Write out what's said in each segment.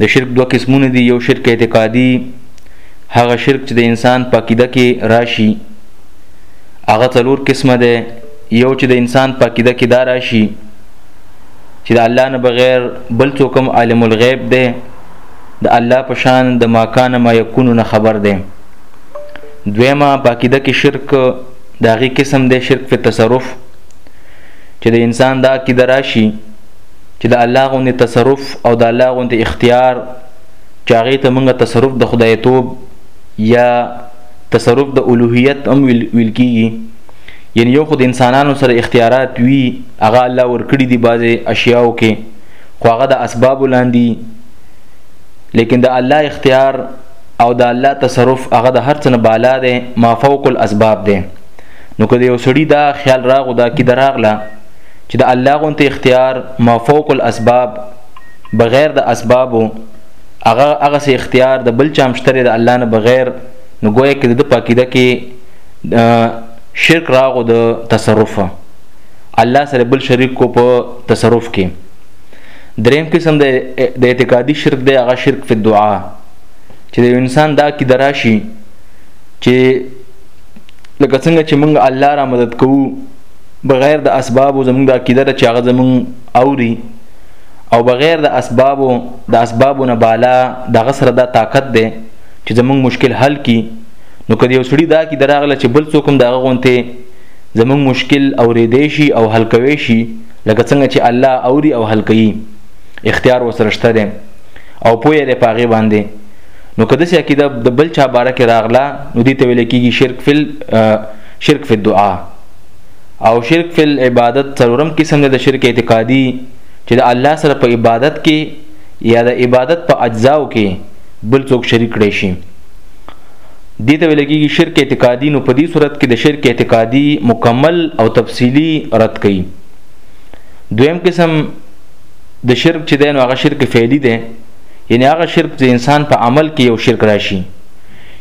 د شرک دوه قسمونه دي یو شرک اعتقادي هغه شرک چې د انسان په عقیده کې راشي هغه څلور قسمه ده یو چې د انسان په عقیده کې دا راشي چې د الله نه بغیر بل څوک هم عالم الغیب ده د الله په شان د ماکان ما یکون نه خبر ده دویمه په عقیده کې شرک د هغې قسم دی شرک په تصرف چې د انسان دا عقیده راشي چې د الله غوندې تصرف او د الله غوندې اختیار چې هغې ته موږ تصرف د خدای توب یا تصرف د الوهیت هم ویل کیږي یعنی یو خود انسانانو سره اختیارات وی هغه الله ورکړي دي بعضې اشیاو کې خو هغه د اسباب لاندې لیکن د الله اختیار او د الله تصرف هغه د هر څه نه بالا دی ما فوق الاسباب دی نو که یو سړی دا خیال راغو دا کې دراغله چې د الله غونته اختیار ما فوق الاسباب بغیر د اسبابو هغه هغه سي اختیار د بل چا مشتره د الله نه بغیر نو ګویا کې د پاکیده کې شرک راغو د تصرف الله سره بل شریک کو په تصرف کې دریم قسم د د اعتقادي شرک دی هغه شرک په دعا چې د انسان دا کې دراشي چې لکه څنګه چې موږ الله را مدد کوو بغیر د اسبابو زمونږ د عقیده ده چې هغه زمونږ اوري او بغیر د اسبابو د اسبابو نه بالا د غسر دا طاقت ده چې زمونږ مشکل حل کی نو کدی یو سړي دا کی دراغله چې بل څوک هم دا غونته زمونږ مشکل اورېدې شي او حل کوي شي لکه څنګه چې الله اوري او حل کوي اختیار وسره شته ده او پوهه ده پاغي باندې نو کده سي عقیده د بل چا باره کې راغله نو دي ته ویل کېږي شرک فل شرک فی الدعاء او شرک فی العبادت څلورم قسم دی د شرک اعتقادي چې د الله سره په عبادت کې یا د عبادت په اجزاو کې بل څوک شریک کړي شي دې ته ویل کېږي شرک اعتقادي نو په دې صورت کې د شرک اعتقادي مکمل او تفصیلی رد کړي دویم قسم د شرک چې دی نو هغه شرک فعلی دی یعنی هغه شرک چې انسان په عمل کې یو شرک راشي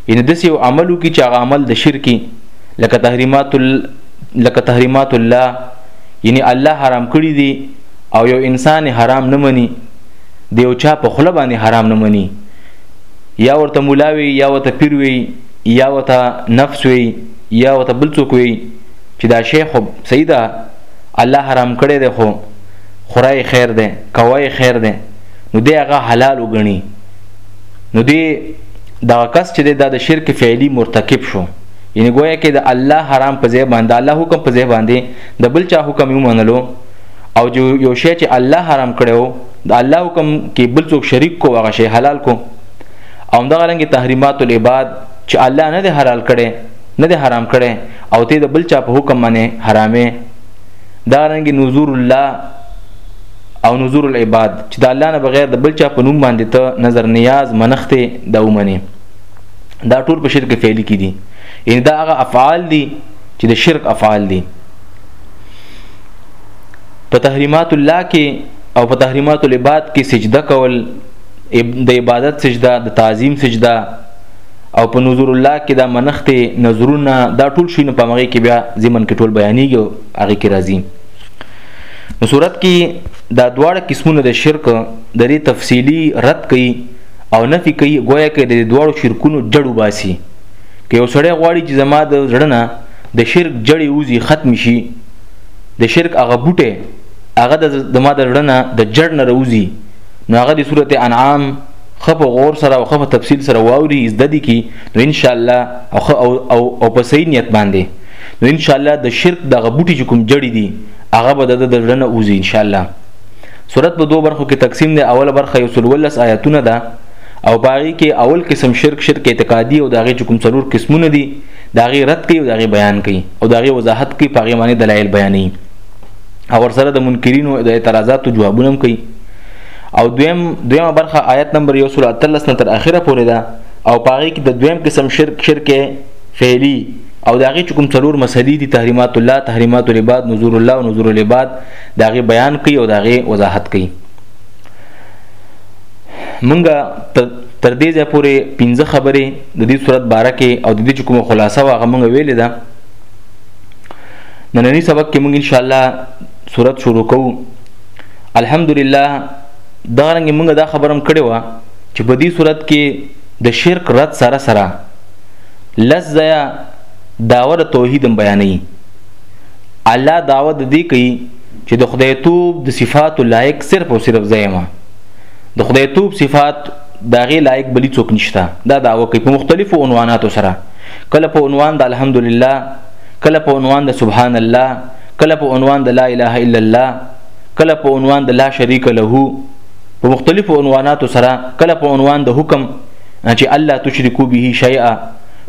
یعنی داسې یو عملو کې چې هغه عمل د شرکی لکه تحریمات لکه تحریمات الله یعنی الله حرام کړی دی او یو انسان حرام نه مني د یو چا په خله باندې حرام نه مني یا ورته مولاوي یا ورته پیر وي یا ورته نفس وي یا ورته بل څوک وي چې دا شیخ سیدا الله حرام کړی دی خو خورای خیر دی کوای خیر دی نو دی هغه حلال وګڼي نو دی دا کس چې دا د شرک فعلی مرتکب شو یعنی گویا کې د الله حرام په ځای باندې الله حکم په ځای باندې د بل چا حکم یې منلو او جو یو شی چې الله حرام کړو د الله حکم کې بل څوک شریک کو هغه شی حلال کو او دا غلنګ تحریمات العباد چې الله نه د حلال کړي نه د حرام کړي او ته د بل چا په حکم باندې حرامه دا غلنګ نذور الله او نذور العباد چې د الله نه بغیر د بل چا په نوم باندې ته نظر نیاز منخته دا ومني دا ټول په شرک فعلی کې دي یعنی دا هغه افعال دي چې د شرک افعال دي په تحریمات الله کې او په تحریمات العباد کې سجده کول د عبادت سجده د تعظیم سجده او په نظر الله کې دا منخته نظرونه دا ټول شي نه پامغه کې بیا زمن کې ټول بیانېږي هغه کې راځي نو صورت کې دا دواړه قسمونه د شرک د لري تفصيلي رد کړي او نفي کوي ګویا کې د دواړو شرکونو جړو باسي که یو سړی غواړي چې زما د زړنه د شرک جړې وزي ختم شي د شرک هغه بوټه هغه د زما د زړنه د جړ نه روزي نو هغه د سورته انعام خپ غور سره او خپ تفصیل سره واوري از د دې کې نو ان شاء الله او او او, او په صحیح نیت باندې نو ان شاء الله د شرک د غبوټي کوم جړې دي هغه به د زړه نه اوزي ان شاء الله صورت په دوه برخو کې تقسیم دی اوله برخه یو سل ولس آیاتونه ده او باغی کې اول قسم شرک شرک اعتقادي او داغه کوم څلور قسمونه دي داغه رد کوي او داغه بیان کوي او داغه وضاحت کوي په غیمانه دلایل بیانې او ورسره د منکرینو د اعتراضاتو جوابونه هم کوي او دویم دویمه برخه آیت نمبر 113 تر اخره پورې ده او پاره کې د دویم قسم شرک شرک فعلی او داغه کوم څلور مسلې دي تحریمات الله تحریمات العباد نذور الله او نذور العباد د هغې بیان کوي او د هغې وضاحت کوي مونږه تر دې ځای پورې پنځه خبرې د دې صورت باره کې او د دې چې کومه خلاصه وه هغه مونږ ویلې ده نننی سبق کې مونږ انشاءالله صورت شروع کوو الحمدلله دا رنګ مونږ دا خبرم کړې وه چې په دې صورت کې د شرک رد سره سره لس ځایه داور توحیدم بیانوي الله دعوت د دې کوي چې د خدای توب د صفات لایق صرف او صرف زایمه د خدای توب صفات داغه لایق بلی څوک نشته دا دعوه کوي په مختلفو عنواناتو سره کله په عنوان د الحمدلله کله په عنوان د سبحان الله کله په عنوان د لا اله الا الله کله په عنوان د لا شریک له په مختلفو عنواناتو سره کله په عنوان د حکم چې الله تشرکو به شیئا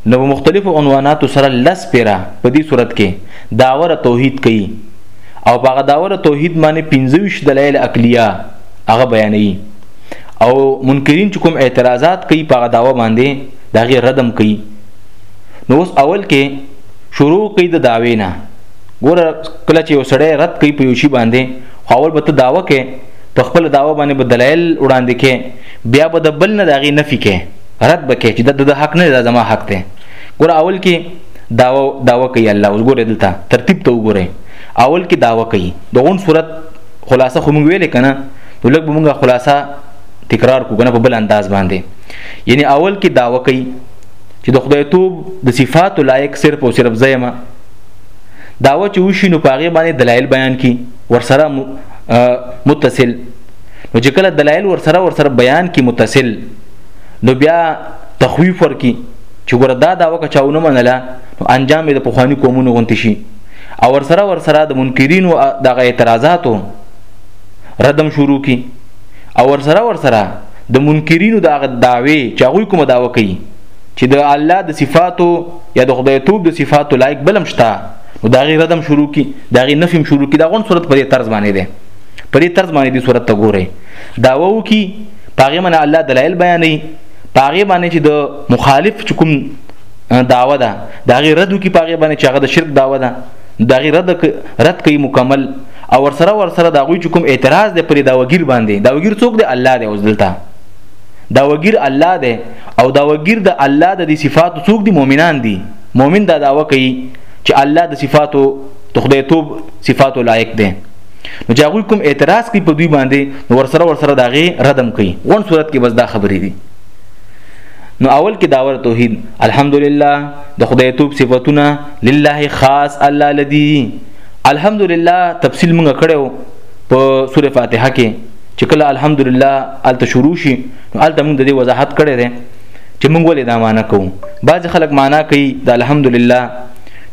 نو په مختلفو عنواناتو سره لس پیره په دې صورت کې داور توحید کوي او په هغه داور توحید باندې 25 دلایل عقلیه هغه بیانوي او منکرین چې کوم اعتراضات کوي په هغه داوا باندې دا غي ردم کوي نو اوس اول کې شروع کوي د داوی نه ګور کله چې وسړی رد کوي په یو شی باندې خو اول به ته داوا کې په خپل داوا باندې بدلایل وړاندې کې بیا به د بل نه داغي نفي کې رد به کوي چې د د حق نه دا زما حق دی ګور اول کې داوا داوا کوي الله اوس ګوره دلته ترتیب ته وګوره اول کې داوا کوي د غون صورت خلاصه خو موږ ویلې کنه نو لږ به موږ خلاصه تکرار کو کنه په بل انداز باندې یعنی اول کې داوا کوي چې د خدای توب د صفات لایق صرف او صرف زېما داوا چې وشي نو پاغه باندې دلایل بیان کی ورسره متصل نو چې کله دلایل ورسره ورسره بیان کی متصل نو بیا تخویف ورکی چې ګوره دا دا وکه چاونه منله نو انجام یې د پخوانی قومونو غونتی شي او ورسره ورسره د منکرینو دغه اعتراضاتو ردم شروع کی او ورسره ورسره د منکرینو دغه داوی چې هغه کوم داوا کوي چې د الله د صفاتو یا د خدای توب د صفاتو لایق بلم شته نو دا غي ردم شروع کی دا غي نفیم شروع کی دا غون صورت په دې طرز باندې ده په دې طرز باندې دې صورت ته ګوره داوا وکي پاغه من الله دلایل بیانې پاغه باندې چې د مخالف چکم داوا ده دا غي رد کی پاغه باندې چې هغه د شرک داوا ده دا غي رد رد کوي مکمل او ورسره ورسره دا غوي چکم اعتراض ده پر دا وګیر باندې دا وګیر څوک دی الله دی اوس دلته دا وګیر الله دی او دا وګیر د الله د صفات څوک دی مؤمنان دي مؤمن دا داوا کوي چې الله د صفاتو د خدای توب صفاتو لایق دی نو چې هغه کوم اعتراض کوي په دوی باندې نو ورسره ورسره داغه ردم کوي ون صورت کې بس دا خبرې دي نو اول کې داور توحید الحمدلله د خدای توب صفاتونه لله خاص الله لدی الحمدلله تفصیل موږ کړو په سوره فاتحه کې چې کله الحمدلله الته شروع شي نو الته موږ د دې وضاحت کړی دی چې موږ ولې دا معنا کوو بعض خلک معنا کوي د الحمدلله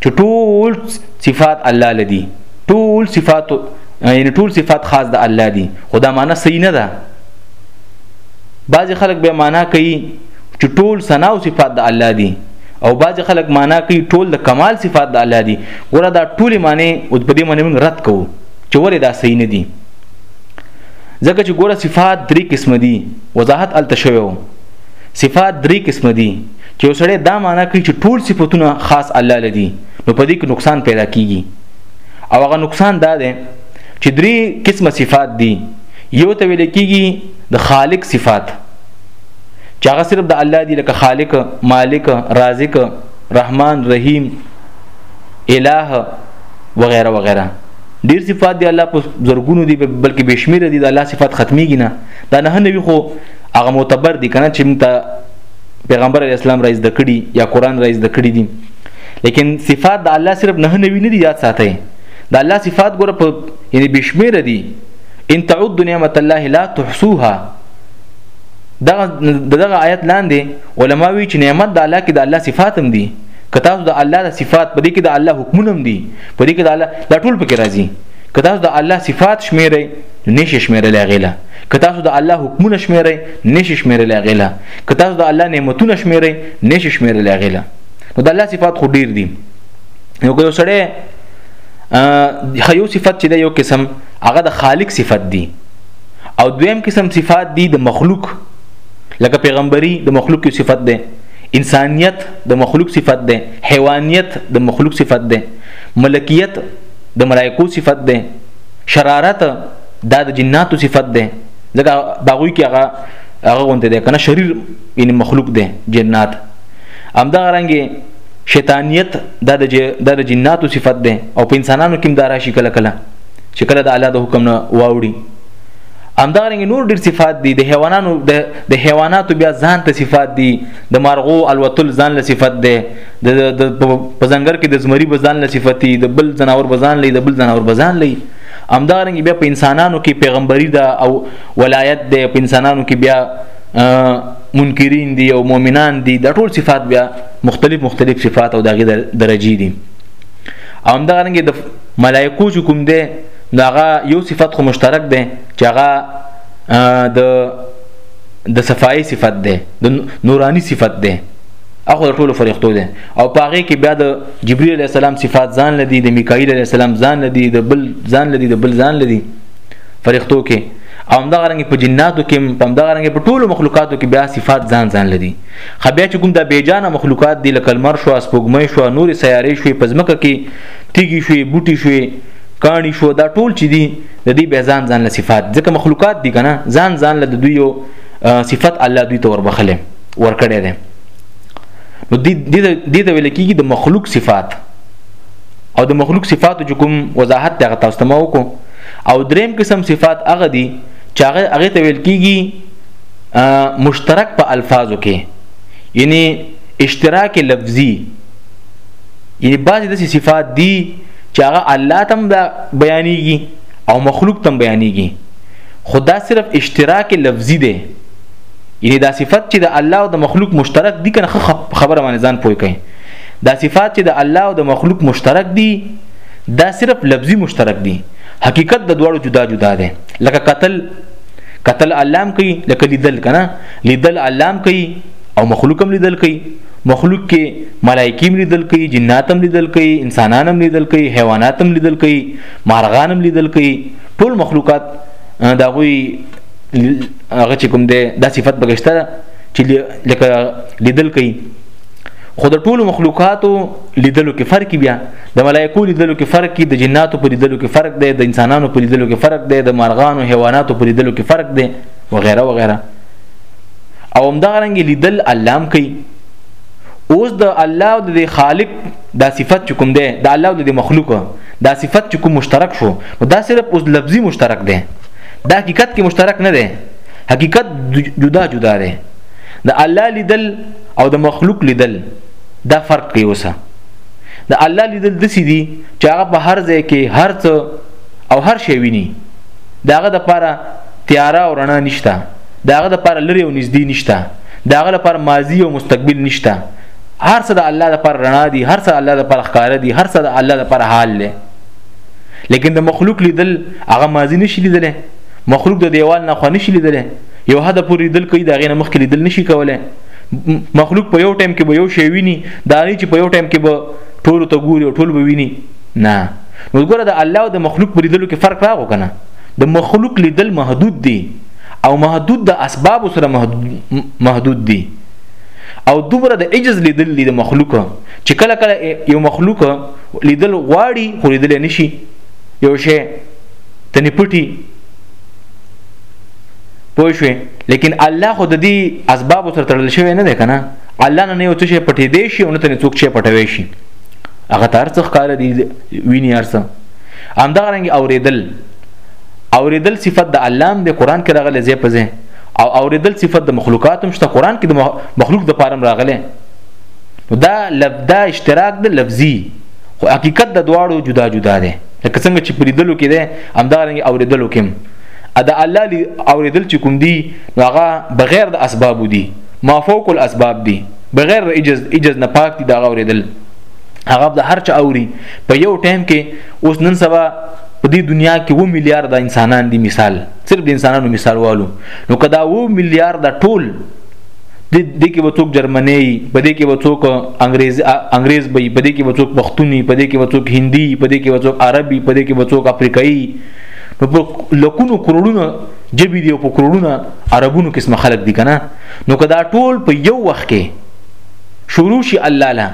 چې ټول صفات الله لدی ټول صفات یعنی ټول صفات خاص د الله دي خدا معنا صحیح نه ده بعض خلک به معنا کوي چې ټول ثنا او صفات د الله دي او بعض خلک معنا کوي ټول د کمال صفات د الله دي ګوره دا ټول معنی او په دې معنی موږ رد کوو چې ولې دا صحیح نه دي ځکه چې ګوره صفات درې قسم دي وضاحت الته شوی وو صفات درې قسم دي چې وسړی دا معنا کوي چې ټول صفاتونه خاص الله لدی نو په دې کې نقصان پیدا کیږي او هغه نقصان دا دی چې درې قسمه صفات دي یو ته ویل کېږي د خالق صفات چې هغه صرف د الله دی لکه خالق مالک رازق رحمان رحیم الہ وغیرہ وغیرہ ډیر صفات دی الله په زرګونو دی بلکې بشمیره دی د الله صفات ختميږي نه دا نه نوي خو هغه معتبر دي کنه چې موږ پیغمبر اسلام رئیس د کړي یا قران رئیس د کړي دي لیکن صفات د الله صرف نه نوی نه دي یاد ساتي د الله صفات ګوره په یعنی بشمیره دي ان تعد نعمت الله لا تحصوها دغه دغه آیت لاندې علما وی چې نعمت د الله کې د الله صفات هم دي که تاسو د الله د صفات په دې کې د الله حکمونه هم دي په دې کې د الله دا ټول پکې راځي که تاسو د الله صفات شمیرئ نشي شمیرل غیله که تاسو د الله حکمونه شمیرئ نشي شمیرل غیله که تاسو د الله نعمتونه شمیرئ نشي شمیرل غیله نو د الله صفات خو ډیر دي نو که یو سړی خیو صفت چې د یو قسم هغه د خالق صفت دي او دویم قسم صفات دي د مخلوق لکه پیغمبري د مخلوق یو صفت ده انسانیت د مخلوق صفت ده حیوانیت د مخلوق صفت ده ملکیت د ملائکو صفت ده شرارت دا د جناتو صفت ده ځکه باغوي کې هغه هغه غونډه ده کنه شریر یعنی مخلوق ده جنات همدغه رنګ شیطانیت د د جناتو صفت ده او په انسانانو کې دارا شي کله کله چې کله د الله د حکم نه واوړي همدغه رنګ نور ډیر صفات دي د حیوانانو د حیواناتو بیا ځان ته صفات دي د مارغو الوتل ځان له صفت ده د په ځنګل کې د زمری بزان له صفتی د بل جناور بزان لې د بل جناور بزان لې همدارنګ بیا په انسانانو کې پیغمبري ده او ولایت ده په انسانانو کې بیا منکرین دي او مؤمنان دي دا ټول صفات بیا مختلف مختلف صفات او دغه درجه دي او هم دا رنګ د ملائکو چې کوم دي داغه یو صفت خو مشترک دي چې هغه د د صفای صفت ده د نورانی صفت ده اخو ټولو فرښتو ده او پاغه کې بیا د جبرئیل علی السلام صفات ځان لدی د میکائیل علی السلام ځان لدی د بل ځان لدی د بل ځان لدی فرښتو کې او همدغه رنګ په جناتو کې په همدغه رنګ په ټولو مخلوقاتو کې بیا صفات ځان ځان لدی خبیا چې کوم د بیجانه مخلوقات دی لکه لمر شو اسپوږمۍ شو نور سیارې شوې په ځمکه کې تیږي شوې بوټي شوې کاڼي شو دا ټول چې دي د دې به ځان ځان له صفات ځکه مخلوقات دي کنه ځان ځان له دوی یو صفت الله دوی ته وربخله ورکړي دي نو دې دې ته ویل کېږي د مخلوق صفات او د مخلوق صفاتو چې کوم وضاحت ته تاسو ته ما وکړو او دریم قسم صفات هغه دي چې هغه هغه ته ویل کیږي مشترک په الفاظو کې یعنی اشتراک لفظي یعنی بعضی د صفات دي چې هغه الله تم دا بیانېږي او مخلوق تم بیانېږي خدا صرف اشتراک لفظي دی یعنی دا صفت چې د الله او د مخلوق مشترک دي کنه خبره باندې ځان پوي کوي دا صفات چې د الله او د مخلوق مشترک دي دا صرف لفظي مشترک دي حقیقت د دواړو جدا جدا دی لکه قتل قتل علام کوي لکه لیدل کنه لیدل علام کوي او مخلوق هم لیدل کوي مخلوق کې ملایکی هم لیدل کوي جنات هم لیدل کوي انسانان هم لیدل کوي حیوانات هم لیدل کوي مارغان هم لیدل کوي ټول مخلوقات دا غوي هغه چې کوم دی دا صفت بغشته چې لکه لیدل کوي خو د ټولو مخلوقاتو لیدلو کې فرق بیا د ملائکو لیدلو کې فرق دی د جناتو په لیدلو کې فرق دی د انسانانو په لیدلو کې فرق دی د مارغانو حیواناتو په لیدلو کې فرق دی وغیرہ وغیرہ او هم دا رنګ لیدل الله هم کوي اوس د الله او د خالق دا صفت کوم دی د الله او د مخلوق دا صفت کوم مشترک شو دا صرف اوس لفظي مشترک دی دا حقیقت کې مشترک نه دی حقیقت جدا جدا دی د الله لیدل او د مخلوق لیدل دا فرق کوي اوسه د الله لیدل دسی دي چې هغه په هر ځای کې هر څه او هر شی ویني داغه د پاره تیاره او رڼا نشته داغه د پاره لري او نږدې نشته داغه لپاره ماضي او مستقبل نشته هر څه د الله لپاره رڼا دي هر څه الله لپاره ښکار دي هر څه د الله لپاره حال لري لیکن د مخلوق لیدل هغه ماضي نشي لیدل مخلوق د دیوال نه خو نشي لیدل یو حد پورې لیدل کوي دا غینه مخکې لیدل نشي کوله مخلوق په یو ټایم کې به یو شی ویني دا نه چې په یو ټایم کې به ټول ته ګوري او ټول به ویني نه نو ګوره د الله او د مخلوق په لیدلو کې فرق راغو کنه د مخلوق لیدل محدود دي او محدود د اسباب سره محدود دي او دومره د عجز لیدل دي د مخلوق چې کله کله یو مخلوق لیدل غواړي خو لیدل نشي یو شی تنه پټي پوه شوې لیکن الله خو د دې اسباب سره تړل شوی نه دی کنه الله نه یو څه پټې دی شي او نه ته څوک چې پټوي شي هغه تر څخه کار دی ویني ارسه همدغه رنګ اوریدل اوریدل صفت د الله د قران کې راغلي زی په زی او اوریدل صفت د مخلوقات هم شته قران کې د مخلوق د پاره راغلي دا لبدا اشتراک د لفظي خو حقیقت د دواړو جدا جدا دی لکه څنګه چې پریدلو کې دی همدغه رنګ اوریدلو کې ا د الله لی اوریدل چې کوم دی نو هغه بغیر د اسباب دی ما فوق الاسباب دی بغیر د اجز اجز نه پاک دی دا اوریدل هغه د هر چا اوري په یو ټایم کې اوس نن سبا په دې دنیا کې و میلیار د انسانان دی مثال صرف د انسانانو مثال والو نو کدا و میلیار د ټول د دې کې وڅوک جرمني په دې کې وڅوک انګريز انګريز به په دې کې وڅوک پښتوني په دې کې وڅوک هندي په دې کې وڅوک عربي په دې کې وڅوک افریقایي نو په لکونو کروڑونو جبی دی او په کروڑونو عربونو قسم خلق دی کنه نو کدا ټول په یو وخت کې شروع شي الله لا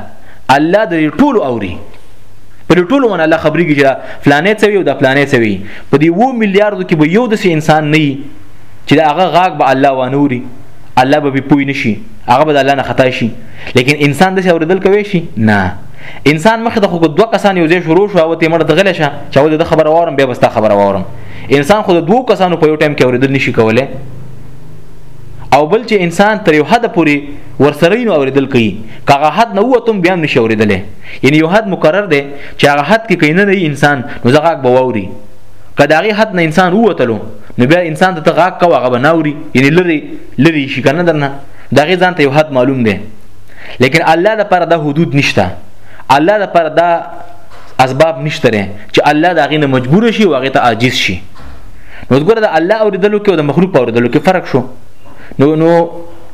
الله د ټول اوري په ټولو باندې الله خبرې کوي چې فلانې څه وي او د فلانې څه وي په دې وو میلیارډو کې به یو د انسان نه چې دا هغه غاګ به الله وانوري الله به پوی نشي هغه به الله نه خطا شي لیکن انسان د څه اوریدل کوي شي نه انسان مخ ته خو دوه کسان یو ځای شروع شو او ته مړ دغله شه چې ول د خبره وورم بیا بستا خبره وورم انسان خو د دوه کسانو په یو ټایم کې اوریدل نشي کوله او بل چې انسان تر یو حد پورې ورسره نو اوریدل کوي کاغه حد نه وتم بیا نشي اوریدل یعنی یو حد مقرر دی چې هغه حد کې کینه نه انسان نو زغه بووري کداغه حد نه انسان ووتلو نو بیا انسان ته غاک کوغه بناوري یعنی لری لری شي کنه درنه دغه ځان ته یو حد معلوم دی لیکن الله د پر دا حدود نشته الله د پر دا اسباب نشته چې الله دا غینه مجبور شي واغه ته عاجز شي نو ګوره د الله اوریدلو کې او د مخلوق اوریدلو کې فرق شو نو نو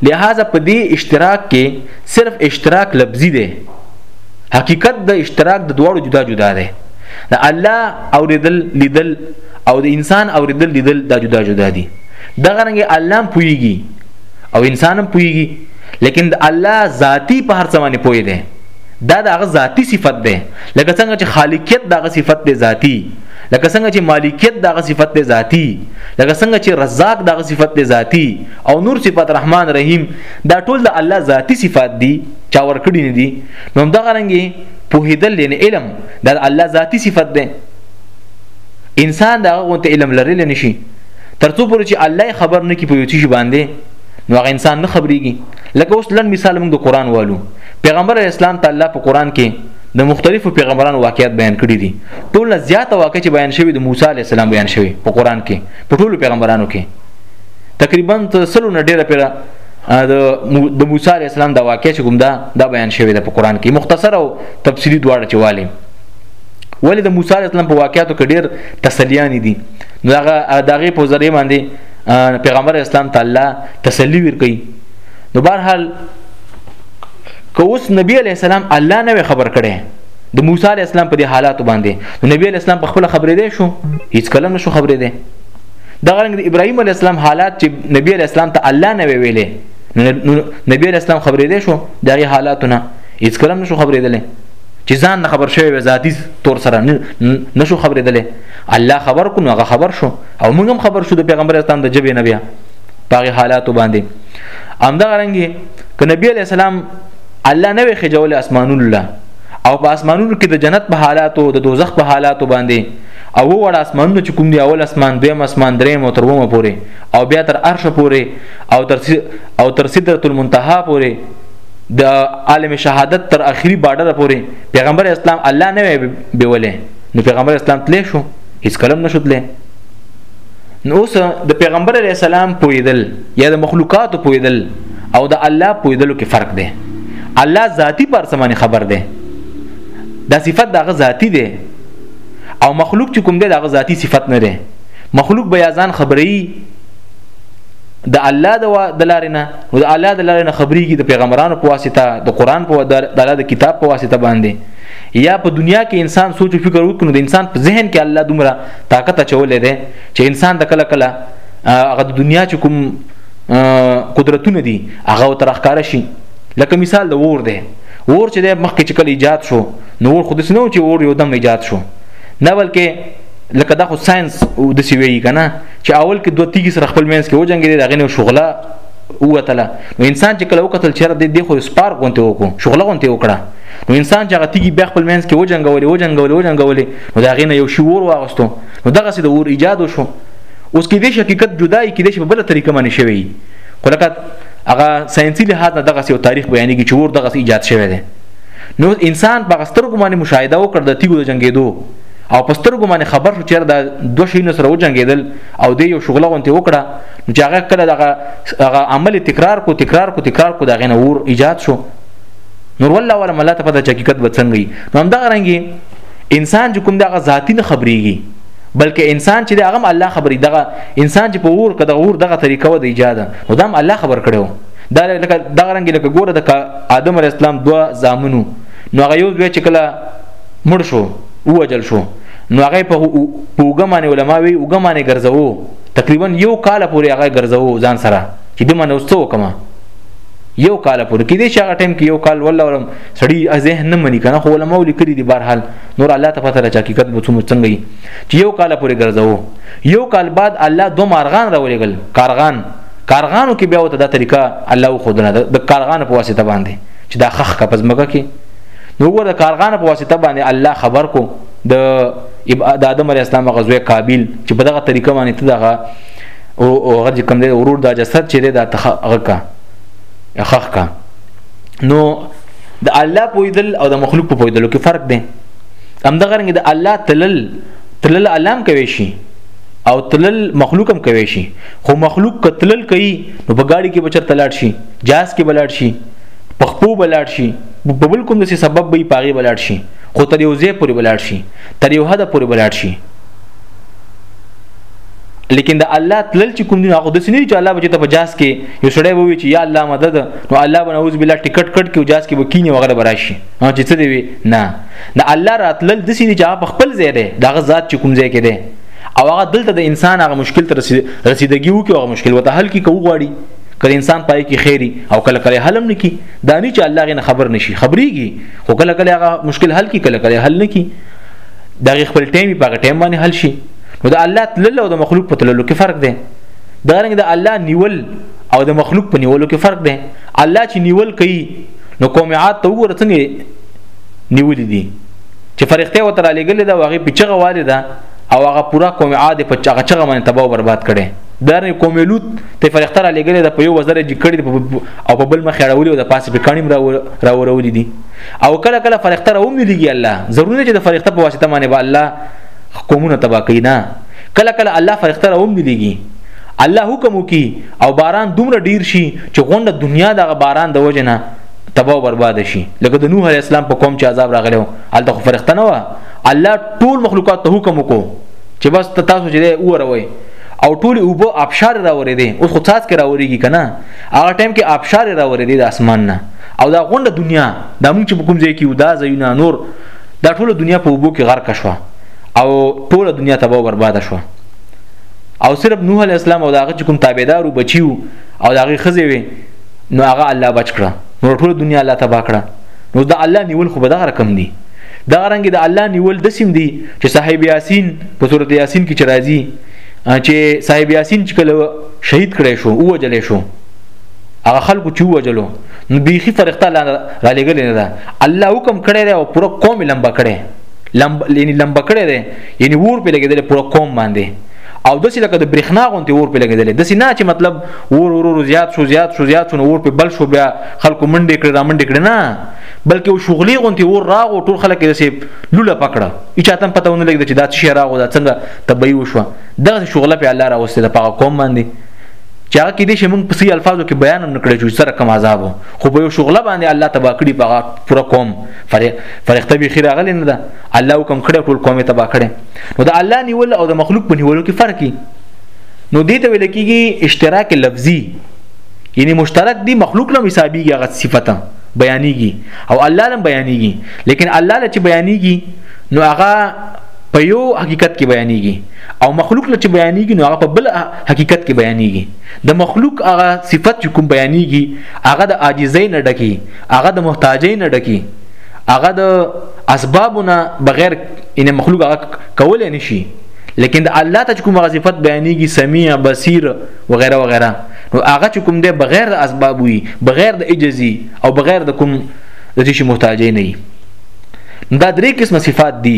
لہذا په دې اشتراک کې صرف اشتراک لفظي دی حقیقت د اشتراک د دواړو جدا جدا دی د الله اوریدل لیدل او د انسان اوریدل لیدل دا جدا جدا دي دغه رنګ الله پويږي او انسان هم پويږي لیکن د الله ذاتی په هر څه باندې پوي دی دا د هغه ذاتی صفت دی لکه څنګه چې خالقیت د هغه صفت دی ذاتی لکه څنګه چې مالکیت دغه صفت دی ذاتی لکه څنګه چې رزاق دغه صفت دی ذاتی او نور صفت رحمان رحیم دا ټول د الله ذاتی صفات دي چا ورکړي نه دي نو دغه رنګي پوهیدل لنه علم د الله ذاتی صفت دی انسان دغه غونته علم لري لنه شي ترڅو پورې چې الله خبر نه کی په یوتی شي باندې نو هغه انسان نه خبريږي لکه اوس لن مثال موږ د قران والو پیغمبر اسلام ته الله په قران کې د مختلفو پیغمبرانو واقعیت بیان کړی دي ټول نه زیاته واقع چې بیان شوی د موسی علی السلام بیان شوی په قران کې په ټولو پیغمبرانو کې تقریبا سلو نه ډیره پیره د موسی علی السلام د واقع چې کوم دا دا بیان شوی د په قران کې مختصر او تفصیلی دواړه چواله ولې د موسی علی السلام په واقعاتو کې ډیر تسلیان دي دغه دغه په ذریعہ باندې پیغمبر اسلام تعالی تسلی ورکړي نو بهرحال که اوس نبی علی السلام الله نه خبر کړي د موسی علی السلام په دې حالات باندې نبی علی السلام په خپل خبرې دی شو هیڅ کله نه شو خبرې دی د غرنګ د ابراهیم علی السلام حالات چې نبی علی السلام ته الله نه ویلې نبی علی السلام خبرې دی شو دغه حالاتونه هیڅ کله نه شو خبرې دی چې ځان نه خبر شوی ذاتی تور سره نه شو خبرې دی الله خبر کو نو هغه خبر شو او موږ هم خبر شو د پیغمبر اسلام د جبې نه بیا پاغه حالاتو باندې امدا رنګي ک نبی علی السلام الله نه وی خجول اسمانون الله او په اسمانونو کې د جنت په حالاتو د دوزخ په حالاتو باندې او وړ اسمانونه چې کوم دی اول اسمان دویم اسمان دریم او ترومه پوري او بیا تر عرش پوري او تر او تر سدرۃ المنتها پوري د عالم شهادت تر اخري بارډر پوري پیغمبر اسلام الله نه وی بیولې نو پیغمبر اسلام تلې شو هیڅ کلم نشو تللی نو اوس د پیغمبر علی السلام پویدل یا د مخلوقات پویدل او د الله پویدلو کې فرق دی الله ذاتی پر سمانه خبر دی دا صفت دغه ذاتی دی او مخلوق چې کوم دی دغه ذاتی صفت نه دی مخلوق بیا ځان خبري د الله د دلارې نه او د الله د لارې نه خبريږي د پیغمبرانو په واسطه د قران په د الله د کتاب په واسطه باندې یا په دنیا کې انسان سوچ او فکر وکړي نو د انسان په ذهن کې الله دومره طاقت اچولې ده چې انسان د کله کله هغه د دنیا چې کوم قدرتونه دي هغه ترخکاره شي لکه مثال د ور ده ور چې د مخکې چې کله ایجاد شو نو ور خود سنو چې ور یو دم ایجاد شو نه بلکې لکه دا خو ساينس د سی وی کنه چې اول کې دوه تیګ سره خپل مینس کې وجنګي دا غنه شغله وته نو انسان چې کله وکتل چې د دې خو سپار غونته وکړو شغله غونته وکړه نو انسان چې هغه تیږي بیا خپل منځ کې وجنګولې وجنګولې وجنګولې نو دا غینه یو شی ور واغستو نو دغه سي د ور ایجاد وشو اوس کې دې حقیقت جدای کې دې په بل طریقه باندې شوی خو لکه هغه ساينسي لحاظ نه دغه سي تاریخ بیانېږي چې ور دغه سي ایجاد شوی دی نو انسان په سترګو باندې مشاهده وکړ د تیګو د جنگیدو او په سترګو باندې خبر شو چې دا دوه شي نسره و جنگیدل او د یو شغله غونته وکړه چې هغه کله دغه هغه عمل تکرار کو تکرار کو تکرار کو دا غنه ور ایجاد شو نور والله ولا مله ته پته چې حقیقت به څنګه وي نو همدغه رنګي انسان چې کوم دغه ذاتی نه خبريږي بلکې انسان چې دغه الله خبري دغه انسان چې په ور کده ور دغه طریقه و د ایجاد نو دام الله خبر کړو دا لکه دغه رنګ لکه ګوره د آدم علی السلام دوا زامنو نو هغه یو دوی چې کله مړ شو وجل شو نو هغه په وګمانه علما وی وګمانه ګرځوو تقریبا یو کال پورې هغه ګرځوو ځان سره چې دمه نوستو کما یو کال پورې کې دې چې هغه ټیم کې یو کال ولا ولم سړی ذهن نه مني کنه خو علماء لیکلي دي بهر حال نور الله ته پته راځي حقیقت به څومره څنګه وي چې یو کال پورې ګرځاو یو کال بعد الله دو مارغان راولېګل کارغان کارغانو کې بیا وته دا طریقه الله خو دنه د کارغان په واسطه باندې چې دا خخ کا پزمګه کې نو ګور د کارغان په واسطه باندې الله خبر کو د د آدم علی السلام غزوه قابیل چې په دغه طریقه باندې ته دغه او هغه چې کوم دی ورور دا جسد چې دی دا هغه کا خخ کا نو د الله پویدل او د مخلوق په پویدلو کې فرق دی هم دغه رنګ د الله تلل تلل علام کوي شي او تلل مخلوق هم کوي شي خو مخلوق کتلل کوي نو په گاډي کې بچر تلاړ شي جاز کې بلاړ شي پخپو بلاړ شي په بل کوم څه سبب به پاغي بلاړ شي خو تر یو ځای پورې بلاړ شي تر یو حد پورې بلاړ شي لیکن د الله تلل چې کوم دي هغه د سنې چې الله بچي ته په جاس کې یو سړی ووي چې یا الله مدد نو الله بنا اوس بلا ټیکټ کټ کې جاس کې وکینی وغیرہ براشي نو چې څه دی وي نه د الله راتلل د سنې چې هغه خپل ځای دی دا غزاد چې کوم ځای کې دی او هغه دلته د انسان هغه مشکل ته رسیدګي وو کې هغه مشکل وته حل کې کوو غواړي کله انسان پای کې خیری او کله کله حل نه کی دا نه چې الله غنه خبر نشي خبريږي خو کله کله هغه مشکل حل کی کله کله حل نه کی دا خپل ټیم په ټیم باندې حل شي نو د الله تلل او د مخلوق په تللو کې فرق دی دا رنګ د الله نیول او د مخلوق په نیولو کې فرق دی الله چې نیول کوي نو قومعات ته وګوره څنګه نیولې دي چې فرښتې وته را لګلې دا واغې پچغه والي ده او هغه پورا قوم عاد په چغه چغه باندې تباہ برباد کړي دار قوم لوط ته فرښتې را لګلې دا په یو وزر جګ کړي او په بل مخ اړولې او د پاسه په کانیم را را ورولې دي او کله کله فرښتې را هم لګي الله ضروري چې د فرښتې په واسطه باندې الله قومونه تبا کوي نه کله کله الله فرښتہ راوم دیږي الله حکم وکي او باران دومره ډیر شي چې غونډه دنیا دغه باران د وجنه تباہ او برباد شي لکه د نوح علی السلام په قوم چې عذاب راغلو الته خو فرښتہ نه و الله ټول مخلوقات ته حکم وکړو چې بس تاسو چې وروي او ټول اوبو ابشار راورې دي اوس خو تاسو کې راوريږي کنه هغه ټایم کې ابشار راورې دي د اسمان نه او دا غونډه دنیا د موږ چې کوم ځای کې ودا زینه نور دا ټوله دنیا په اوبو کې غرق شوه او ټوله دنیا تباہ او برباد شوه او صرف نوح علی السلام او داغه کوم تابعدارو بچیو او داغه خزه وي نو هغه الله بچ کړه نو ټوله دنیا الله تباہ کړه نو دا الله نیول خو به دغه رقم دی دا رنګ د الله نیول د سیم دی چې صاحب یاسین په صورت یاسین کې چرایزي چې صاحب یاسین چې کله شهید کړي شو او وجلې شو هغه خلکو چې وجلو نو بیخي فرښتہ را لګلې نه ده الله حکم کړی دی او پوره قوم لمبه کړی لمب یعنی لمبه کړی دی یعنی ور په لګیدل پوره قوم باندې او داسې لکه د برېښنا غونته ور په لګیدل داسې نه چې مطلب ور ور ور زیات شو زیات شو زیات شو نو ور په بل شو بیا خلکو منډې کړې را منډې کړې نه بلکې او شغلې غونته ور راغو ټول خلک داسې لوله پکړه هیڅ اتم پته ونه لګیدل چې دا څه راغو دا څنګه تبعی وشو دغه شغله په الله راوسته د پاک قوم باندې چې هغه کې دې شي موږ په سي الفاظو کې بیان نه کړی چې سره کوم عذاب خو په یو شغله باندې الله تبا کړی په پورا قوم فرښتہ به خیر غل نه ده الله حکم کړی ټول قوم تبا کړی نو د الله نیول او د مخلوق په نیولو کې فرق دی نو دې ته ویل کېږي اشتراک لفظي یعنی مشترک دی مخلوق لم حسابي هغه صفته بیانېږي او الله لم بیانېږي لیکن الله لچ بیانېږي نو هغه په یو حقیقت کې بیانېږي او مخلوق نه چې بیانېږي نو هغه په بل حقیقت کې بیانېږي د مخلوق هغه صفت چې کوم بیانېږي هغه د عاجزۍ نه ډکی هغه د محتاجۍ نه ډکی هغه د اسبابونه بغیر ان مخلوق هغه کولای نشي لیکن د الله ته کوم هغه صفت بیانېږي سمیع بصیر وغیرہ وغیرہ نو هغه چې کوم دی بغیر د اسباب وي بغیر د اجازي او بغیر د کوم د چې محتاجې نه دا درې قسمه صفات دي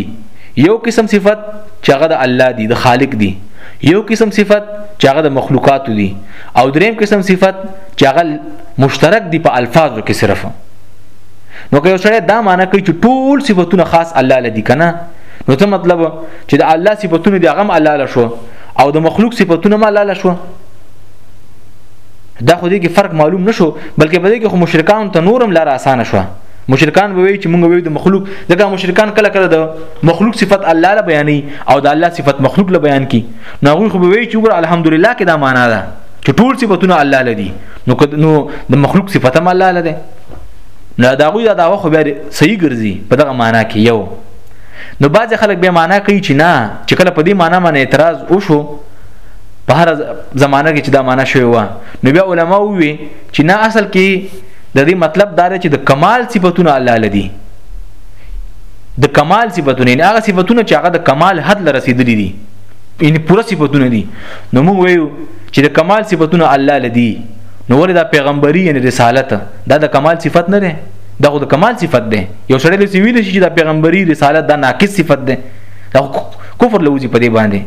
یو قسم صفت چې هغه د الله دی د خالق دی یو قسم صفت چې هغه د مخلوقات دی او دریم قسم صفت چې هغه مشترک دی په الفاظو کې صرف نو که یو سړی دا معنی کوي چې ټول صفاتونه خاص الله لدی کنه نو څه مطلب چې د الله صفاتونه دی هغه الله له شو او د مخلوق صفاتونه ما الله له شو دا خو دې کې فرق معلوم نشو بلکې په دې کې خو مشرکان ته نورم لار اسانه شو مشرکان به وی چې مونږ وی د مخلوق ځکه مشرکان کله کله د مخلوق صفت الله له بیانې او د الله صفت مخلوق له بیان کی نو هغه خو به وی چې ګور الحمدلله کې دا معنا ده چې ټول صفاتونه الله لدی نو نو د مخلوق صفت هم الله لده نو دا غوی دا داوه خو بیا صحیح ګرځي په دغه معنا کې یو نو بعض خلک به معنا کوي چې نه چې کله په دې معنا باندې اعتراض وشو په هر زمانه کې چې دا معنا شوی و نو بیا علما وی چې نه اصل کې د دې مطلب دا دی چې د کمال صفاتونه الله لدی د کمال صفاتونه نه هغه صفاتونه چې هغه د کمال حد لر رسیدلې دي ان پوره صفاتونه دي نو موږ وایو چې د کمال صفاتونه الله لدی نو ولې دا پیغمبري یعنی رسالت دا د کمال صفت نه ده دا خو د کمال صفت ده یو سړی لسی ویل شي چې دا پیغمبري رسالت دا ناقص صفت ده دا کفر لوزي په دې باندې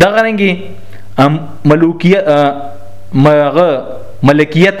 دا غرنګي ملوکیت مغه ملکیت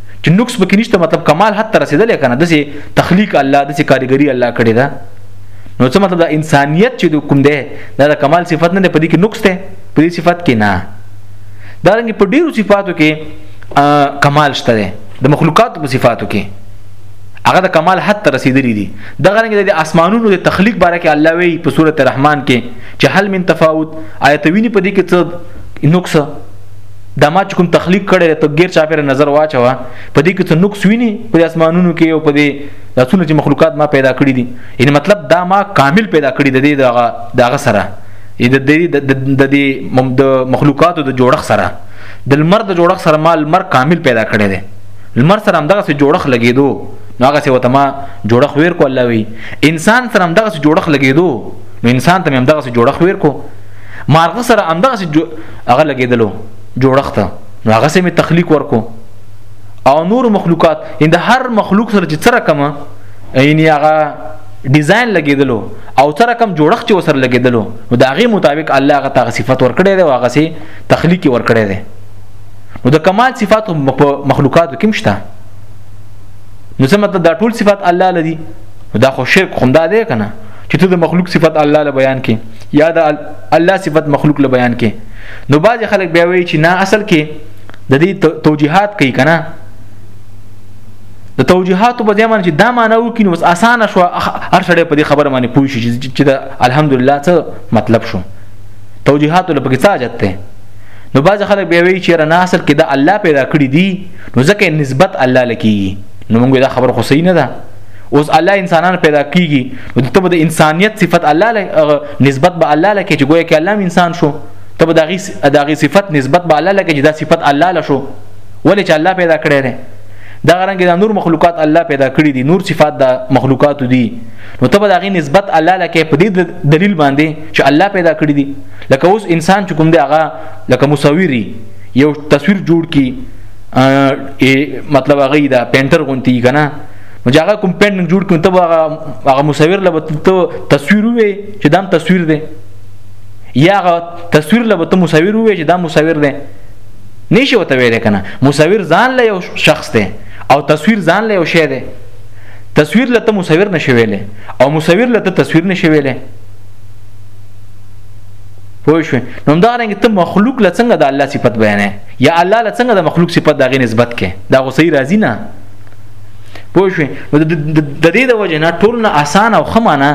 چې نقص پکې نشته مطلب کمال حتی رسیدلې کنه د تخلیق الله د کاریګری الله کړی دا نو څه مطلب د انسانیت چې د کوم ده دا د کمال صفت نه پدې کې نقص ده پدې صفت کې نه دا رنګ په ډیرو صفاتو کې کمال شته ده د مخلوقات په صفاتو کې هغه د کمال حد ته رسیدلی دي د غرنګ د اسمانونو د تخلیق باره کې الله وی په سورته رحمان کې چې هل من تفاوت آیتوینی په دې کې څه نقص دا ما چې کوم تخلیق کړی ته غیر چاپیره نظر واچوه په دې کې څه نقص ویني په اسمانونو کې او په دې دا څونه چې مخلوقات ما پیدا کړی دي یعنی مطلب دا ما کامل پیدا کړی د دې دغه دغه سره د دې د دې د مخلوقاتو د جوړښت سره د لمر د جوړښت سره ما لمر کامل پیدا کړی دی لمر سره هم دغه سي جوړښت لګیدو نو هغه سي وته ما جوړښت ویر کو الله وی انسان سره هم دغه سي جوړښت لګیدو نو انسان ته هم دغه سي جوړښت ویر کو مارغه سره همدغسې جو... هغه لګېدلو جوړښت نو هغه سه می تخلیق ورکو او نور مخلوقات ان د هر مخلوق سره چې سره کما ان هغه ډیزاین لګیدلو او سره کم جوړښت چې وسره لګیدلو نو د هغه مطابق الله هغه ته صفات ورکړي دی او هغه سي تخلیق ورکړي دی نو د کمال صفات په مخلوقاتو کې مشته نو څه مطلب دا ټول صفات الله لدی دا خو شرک خندا دی کنه چې ته د مخلوق صفات الله له بیان کې یا د الله صفت مخلوق له بیان کې نو بعضی خلک بیا وایي چې نه اصل کې د دې توجیهات کوي کنه د توجیهات په دې معنی چې دا معنی وکړي نو اسانه شو هر سړی په دې خبره باندې پوه شي چې دا الحمدلله څه مطلب شو توجیهات له پکې څه حاجت ته نو بعض خلک بیا وایي چې رنا اصل کې دا الله پیدا کړی دی نو ځکه نسبت الله لکېږي نو موږ دا خبره خو صحیح نه ده اوس الله انسانان پیدا کیږي نو ته به د انسانیت صفت الله له نسبت به الله لکه چې ګویا کې الله انسان شو ته به دغه دغه صفت نسبت به الله لکه چې دا صفت الله له شو ولې چې الله پیدا کړی دی دا غرنګ د نور مخلوقات الله پیدا کړی دي نور صفات د مخلوقات دي نو ته به دغه نسبت الله لکه په دې دلیل باندې چې الله پیدا کړی دي لکه اوس انسان چې کوم دی هغه لکه مصوري یو تصویر جوړ کی مطلب هغه دا پینټر غونتی کنه نو چې هغه کوم پینټنګ جوړ کړي ته هغه هغه مصور له ته تصویر وې چې دا تصویر دی یا هغه تصویر له ته مصور وې چې دا مصور دی نشي وته ویل کنه مصور ځان له یو شخص دی او تصویر ځان له یو شی دی تصویر لته مصور نشي ویلې او مصور لته تصویر نشي ویلې پوه شو نو دا رنګ ته مخلوق لڅنګ د الله صفت بیانې یا الله لڅنګ د مخلوق صفت دغه نسبت کې دا غو صحیح راځي نه پوه شو نو د دې د وجه نه ټول نه اسانه او خمانه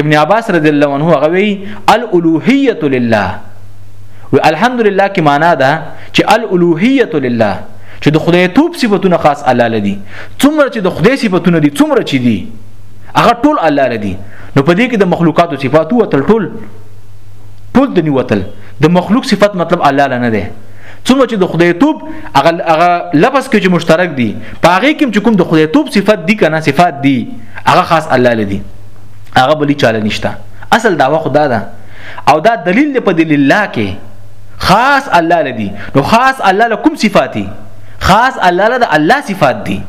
ابن عباس رضی الله عنه هغه وی الالوهیت لله و الحمدلله کې معنا ده چې الالوهیت لله چې د خدای توپ صفاتونه خاص الله لدی څومره چې د خدای صفاتونه دي څومره چې دي هغه ټول الله لدی نو په دې کې د مخلوقاتو صفات وتل ټول ټول د نیوتل د مخلوق صفت مطلب الله لنه ده څومره چې د خدای توب هغه هغه لفظ کې چې مشترک دي په هغه کې چې کوم د خدای توب صفت دي کنه صفات دي هغه خاص الله لدی هغه بلی چاله نشته اصل داوا خدا ده او دا دلیل په دلیل الله کې خاص الله لدی نو خاص الله له کوم صفاتی خاص الله له الله صفات دي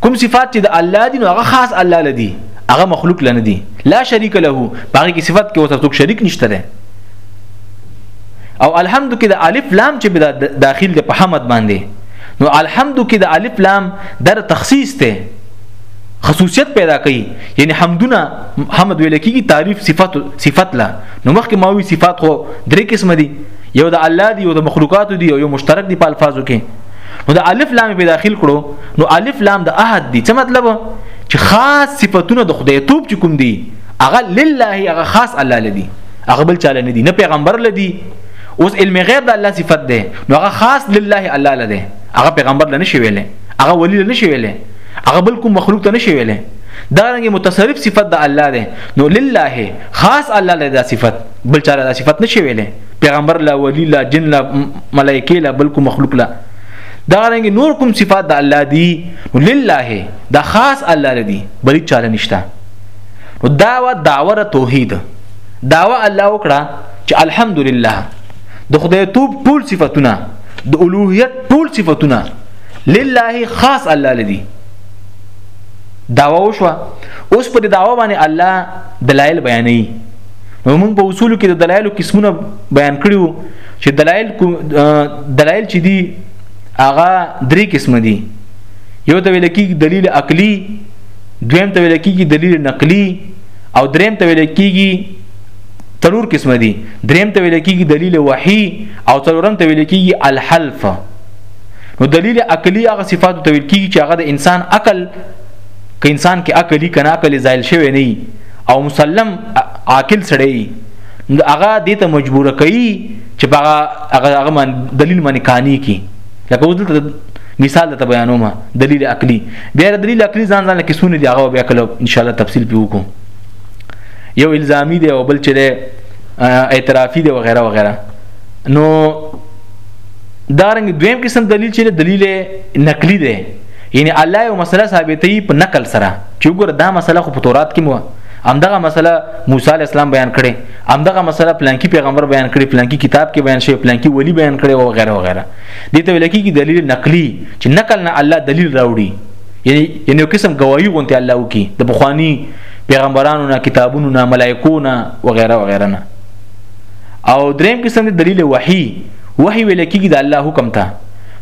کوم صفات چې د الله دي نو هغه خاص الله لدی هغه مخلوق لنه دي لا شریک له باقي صفات کې وته څوک شریک نشته ده او الحمد کې د الف لام چې بدا داخل دی په حمد باندې نو الحمد کې د الف لام در تخصیص ته خصوصیت پیدا کوي یعنی حمدونه حمد ویل کېږي تعریف صفات صفات لا نو مخکې ماوي صفات خو درې قسم دي یو د الله دی یو د مخلوقاتو دی یو مشترک دی په الفاظو کې نو د الف لام په داخل کړو نو الف لام د احد دی څه مطلب چې خاص صفاتونه د خدای توپ چې کوم دی هغه لله هغه خاص الله لدی هغه بل چاله نه دي نه پیغمبر لدی اوس علم غیب د الله صفت ده نو هغه خاص لله الله لده هغه پیغمبر لنه شي ویلې هغه ولی لنه شي ویلې هغه بل کوم مخلوق ته نشي ویلې دا رنګ متصرف صفت د الله ده نو لله خاص الله لدا صفت بل چا لدا صفت نشي ویلې پیغمبر لا ولی لا جن لا ملائکه لا بل کوم مخلوق لا دا رنګ نور کوم صفات د الله دي لله دا خاص الله لدی بل چا نشته نو دا و داوره توحید داوا الله وکړه چې الحمدلله د خدای توب ټول صفاتونه د اولوهیت ټول صفاتونه لله خاص الله لدی داوا وشو اوس په داوا باندې الله دلایل بیانې نو موږ په اصول کې د دلایلو قسمونه بیان کړیو چې دلایل دلایل چې دي هغه درې قسم دي یو ته ویل کېږي دلیل عقلی دویم ته ویل کېږي دلیل نقلی او دریم ته ویل کیږي تلور قسم دي دریم ته ویل کیږي دلیل وحی او تلورم ته ویل کیږي الحلف نو دلیل عقلی هغه صفات ته ویل کیږي چې هغه د انسان عقل که انسان کې عقلی کنا عقل زایل شوی نه او مسلم عاقل سړی نو هغه دې ته مجبور کوي چې هغه هغه من دلیل باندې قانع کی لکه اوس دلته مثال ته بیانوم دلیل عقلی بیا د دلیل عقلی ځان ځان قسمونه دي هغه بیا کله ان شاء الله تفصیل به وکړو یو الزامی دی او بل چې دی اعترافي دی وغیرہ وغیرہ نو دارنګ دویم قسم دلیل چې دلیل نقلی دی یعنی الله یو مسله ثابتې په نقل سره چې وګوره دا مسله خو په تورات کې مو همدغه مسله موسی علی السلام بیان کړي همدغه مسله پلانکی پیغمبر بیان کړي پلانکی کتاب کې بیان شوی پلانکی ولی بیان کړي او غیره وغیره دې ته ویل کېږي دلیل نقلی چې نقل نه الله دلیل راوړي یعنی یعنی قسم گواہی غونته الله وکي د بخوانی پیغمبرانو نه کتابونو نه ملائکو نه وغیرہ وغیرہ نه او دریم قسم د دلیل وحی وحی ویل کېږي د الله حکم ته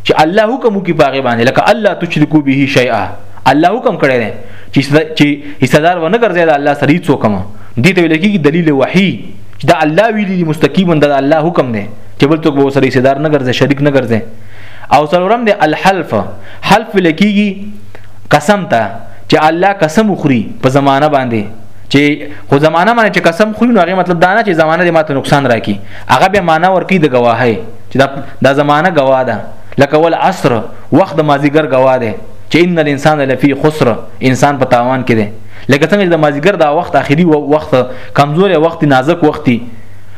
چې الله حکم وکي پاغه باندې لکه الله تشرکو به شیئا الله حکم کړی دی چې چې حصدار ونه ګرځي د الله سره هیڅ وکم دي ته ویل کېږي دلیل وحی چې دا الله ویلي مستقیما د الله حکم دی چې بل څوک به سره حصے دار نه ګرځي شریک نه ګرځي او څلورم دی الحلف حلف لکېږي قسم ته چې الله قسم وخوري په زمانہ باندې چې خو زمانہ باندې چې قسم خوري نو هغه مطلب دا نه چې زمانہ دې ماته نقصان راکړي هغه به معنا ورکړي د گواهی چې دا د زمانہ گواه ده لکه ول عصر وخت د مازیګر گواه ده چې ان الانسان لفی خسر انسان په تاوان کې ده لکه څنګه د مازیګر دا وخت اخیری وخت کمزوري وخت نازک وختي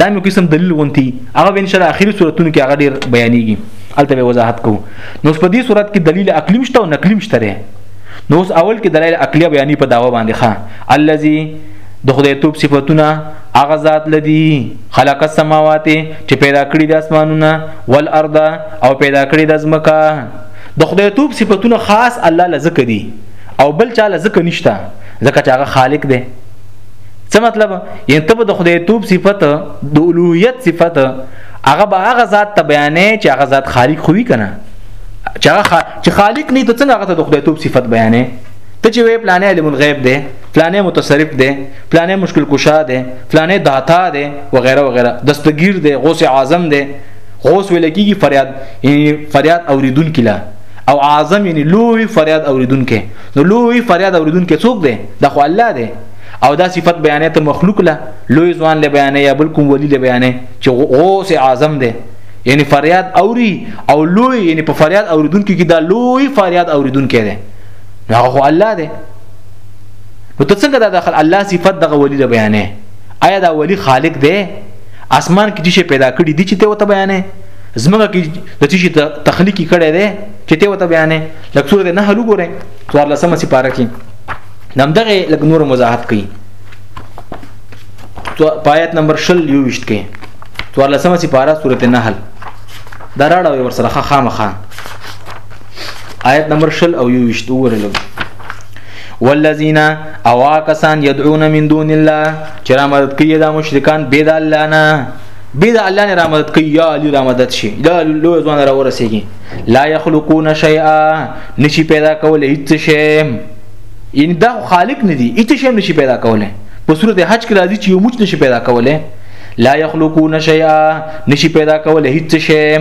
دا مې قسم دلیل غونتی هغه به ان شاء الله اخیری صورتونو کې هغه ډیر بیانېږي الته به وضاحت کوو نو په دې صورت کې دلیل عقلی مشته او نقلی مشته دی نو اوس اول کې دلایل عقلی بیانې په داوا باندې ښه الذي د خدای توپ صفاتونه هغه ذات لدی خلق السماوات چې پیدا کړی د اسمانونه والارض او پیدا کړی د ځمکه د خدای توپ صفاتونه خاص الله لزکه دي او بل چا لزکه نشته ځکه چې هغه خالق دی څه مطلب یعنی ته د خدای توب صفت د اولوهیت صفت هغه به هغه ذات ته بیانې چې هغه ذات خالق خوې کنه چې هغه چې خالق نه ته څنګه هغه ته د خدای توب صفت بیانې ته چې وې پلانې علم الغیب دی پلانې متصرف دی پلانې مشکل کشا دی پلانې داتا دی وغیرہ وغیرہ دستگیر دی غوث اعظم دی غوث ویل کیږي فریاد یعنی فریاد اوریدون کله او اعظم یعنی لوی فریاد اوریدون کې نو لوی فریاد اوریدون کې څوک دی د خو الله دی او دا صفت بیانې ته مخلوق له لوی ځوان له بیانې یا بل کوم ولی له بیانې چې غوث اعظم دی یعنی فریاد اوري او لوی یعنی په فریاد اوریدونکو کې دا لوی فریاد اوریدونکو دی هغه خو الله دی نو ته څنګه دا داخل الله صفت دغه ولی له بیانې آیا دا ولی خالق دی اسمان کې چې پیدا کړی دی چې ته وته بیانې زمګه کې د چې تخلیقي کړي دی چې ته وته بیانې لکه سورې نه هلو ګورې څوار لسمه سي پاره کې نم دغه لګ نور مزاحت کوي تو پایت نمبر 20 یو وشت کې تو الله سم سي پارا سورته نحل دا راړه ور سره خامخه آیت نمبر 20 او یو وشت وګورئ والذین اوا کسان یدعون من دون الله چې را مدد کوي دا مشرکان بيد الله نه بيد الله نه را مدد کوي یا علی را مدد شي دا لوی ځوان را ورسیږي لا یخلقون شیئا نشي پیدا کول هیڅ شی یعنی دا خالق نه دی هیڅ شی نشي پیدا کوله په سورته حج کې راځي چې یو موچ نشي پیدا کوله لا یخلقون شیئا نشي پیدا کوله هیڅ شی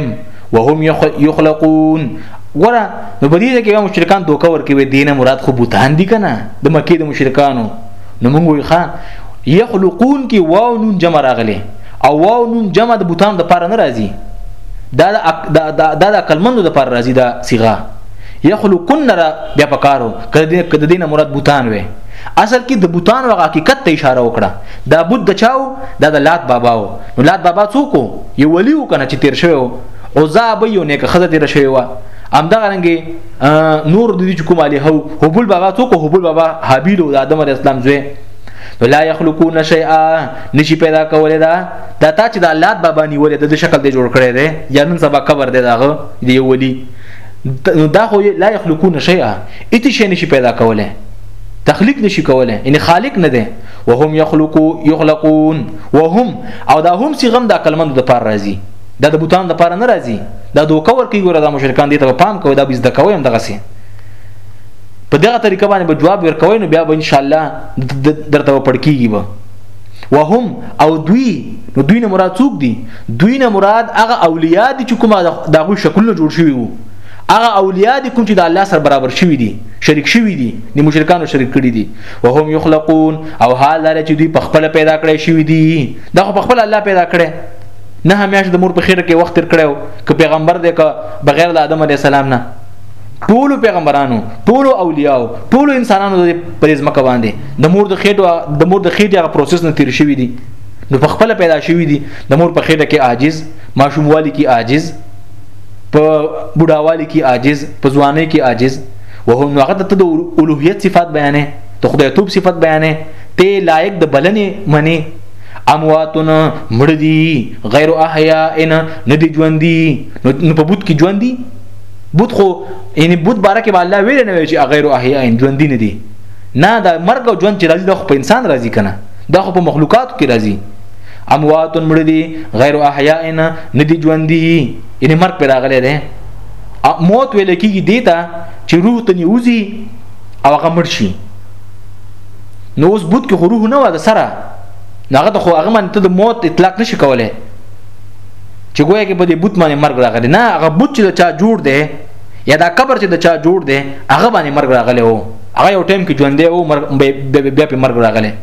وهم یخلقون ګوره نو په دې کې مشرکان دوکه ورکوي دینه مراد خو بوتان دي کنه د مکې د مشرکانو نو موږ وی ښا یخلقون کې واو نون جمع راغلي او واو نون جمع د بوتان د پاره نه راځي دا د د د کلمندو د پاره راځي دا صيغه یخلقن را بیا پکارو کده دینه مراد بوتان وي اصل کې د بوتان او حقیقت ته اشاره وکړه دا بود د چاو دا د لات بابا و نو لات بابا څوک یو ولی وکنه چې تیر شوی او زابه یو نیکه خزه تیر شوی و همدغه رنګي نور د دې کوم علي هو هبل بابا څوک هبل بابا حابیل او آدم علی السلام زوی لا یخلقون شیئا نشي پیدا کولای دا دا تا چې د الله بابا نیولې د شکل دی جوړ کړی دی یا نن سبا قبر دی داغه دی ولی نو دا خو لا يخلقون شيئا اته شي نشي پیدا کوله تخلیق نشي کوله ان خالق نه ده وهم يخلقو يخلقون وهم او دا هم سی غم دا کلمند د پار راځي دا د بوتان د پار نه راځي دا دوه کور کوي ګوره دا مشرکان دي ته پام کوي دا بيز د کوي هم دغه سي په دغه طریقه باندې به جواب ورکوي نو بیا به ان شاء الله درته پړکیږي به وهم او دوی نو دوی نه مراد څوک دي دوی نه مراد هغه اولیاء دي چې کومه دغه شکلونه جوړ شوی وو هغه اولیاء دي کوم چې د الله سره برابر شوی دي شریک شوی دي د مشرکانو شریک کړی دي وهم یخلقون او حال لري چې دوی په خپل پیدا کړی شوی دي دا خو په خپل الله پیدا کړی نه همیاش د مور په خیر کې وخت تر کړو ک پیغمبر دې ک بغیر د آدم علی السلام نه ټول پیغمبرانو ټول اولیاء ټول انسانانو د پرېزمکه باندې د مور د خېټو د مور د خېټه پروسس نه تیر شوی دي نو په خپل پیدا شوی دي د مور په خېټه کې عاجز ماشوموالي کې عاجز په بډاوالي کې عاجز په ځواني کې عاجز وهم نو هغه ته د اولوهیت صفات بیانې د خدای توپ صفات بیانې ته لایق د بلنې منی امواتن مړ دي غیر احیا ان نه دي ژوند دي نو په بوت کې ژوند دي بوت خو یعنی بوت باره کې الله ویل نه وی چې غیر احیا ان ژوند دي نه دي نه دا مرګ او ژوند چې راځي د خو په انسان راځي کنه دا خو په مخلوقات کې راځي اموات مړ دي غیر احیاء نه ندي ژوند دي یعنی مرګ پیدا غلې ده موت ویل کېږي دیتا چې روح ته نیوزي او هغه مړ شي نو اوس بوت کې روح نه و د سره هغه د خو هغه من ته د موت اطلاق نشي کولای چې ګویا کې په دې بوت باندې مرګ راغلی نه هغه بوت چې د چا جوړ دی یا دا قبر چې د چا جوړ دی هغه باندې مرګ راغلی وو هغه یو ټیم کې ژوندې وو بیا په مرګ راغله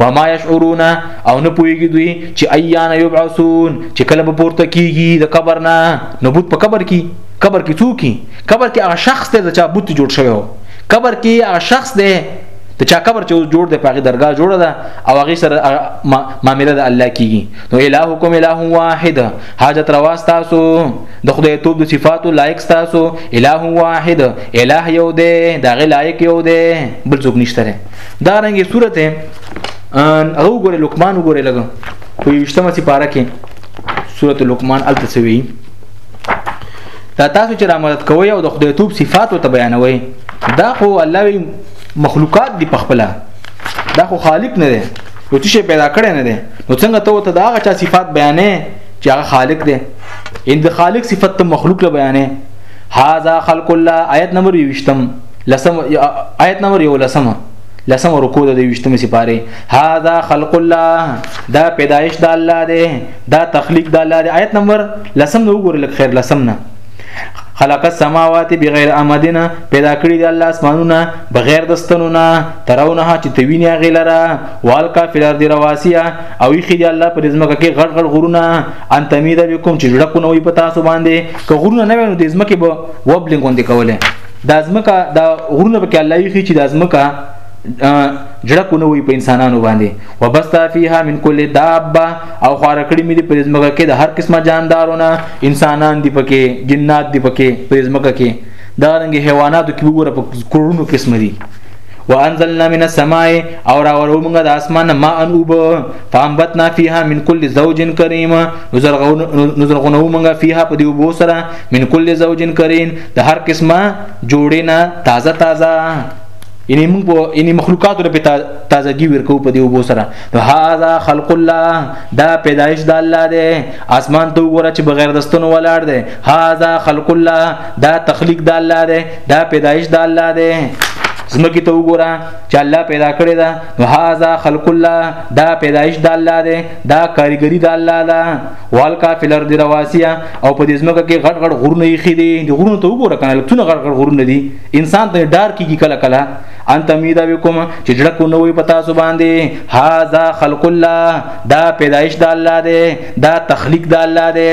وما يشعرون او نه پويږي دوی چې ايان يبعثون چې کله به پورته کیږي د قبر نه نو بوت په قبر کې قبر کې څوک قبر کې هغه شخص ته چې بوت جوړ شوی قبر کې هغه شخص دی ته چا قبر چې جوړ دی پاغه درگاه جوړه ده او هغه سره معاملې د الله کیږي نو الہکم الہ واحد حاجت روا تاسو د خدای توب د صفاتو لایق تاسو الہ واحد الہ یو دی دا غی لایق یو دی بل څوک نشته دا رنګه صورت او ګوره لقمان وګوره لګ په یشتمه سي پارا کې سورۃ لقمان التسوی دا تاسو چې را مدد کوی او د خدای توب صفاتو ته بیانوي دا خو الله مخلوقات دی په خپل دا خو خالق نه دی او څه پیدا کړی نه دی نو څنګه ته ته دا هغه چا صفات بیانې چې هغه خالق دی ان د خالق صفت ته مخلوق له بیانې هاذا خلق الله آیت نمبر 20 لسم آیت نمبر 1 لسم لسم رکو د 20 سپاره هاذا خلق الله دا پیدایش د الله دی دا تخلیق د الله دی آیت نمبر لسم نو وګورئ لک خیر لسم نه خلق السماوات بغیر امدنا پیدا کړی دی الله اسمانونه بغیر د ستنونه ترونه چې توینه غیلره والکا فلر دی رواسیا او یخی دی الله پر زمکه کې غړ غړ غرونه ان تمیده بكم چې جوړه کو نه وي په تاسو باندې که غرونه نه وینو د ځمکې به وبلنګ غوندې کوله د ځمکه د غرونه به کې الله یې خي چې د ځمکه جړه کو نه وي په انسانانو باندې وبستا فيها من كل دابه او خار کړی مې په ځمکه کې د هر قسمه جاندارونه انسانان دی پکې جنات دی پکې په ځمکه کې دا رنګ حیواناتو کې وګوره په کورونو قسم دي وانزلنا من السماء او راورو موږ د اسمان ما ان وب فانبتنا فيها من كل زوج كريم نزرغونو موږ فيها په دې وبو سره من كل زوج كريم د هر قسمه جوړې نه تازه تازه یعنی موږ په یعنی مخلوقاتو له تازګي ورکو په دی وبو سره نو هاذا خلق الله دا پیدایش د الله دی اسمان ته وګوره چې بغیر دستونو ولاړ دی هاذا خلق الله دا تخلیق د الله دی دا پیدایش د الله دی زمکی ته وګوره چې الله پیدا کړی دا نو هاذا خلق الله دا پیدایش د الله دی دا کاریګری د الله ده والکا فلر دی رواسیا او په دې زمکه کې غټ غټ غرونه یې خې دي د غرونو ته وګوره کنه لکه غټ غټ غرونه دي انسان ته ډار کیږي کله کله ان تمیدا وکم چې جړه کو نوې پتا سو باندې هاذا خلق الله دا پیدایش د الله دی دا تخلیق د الله دی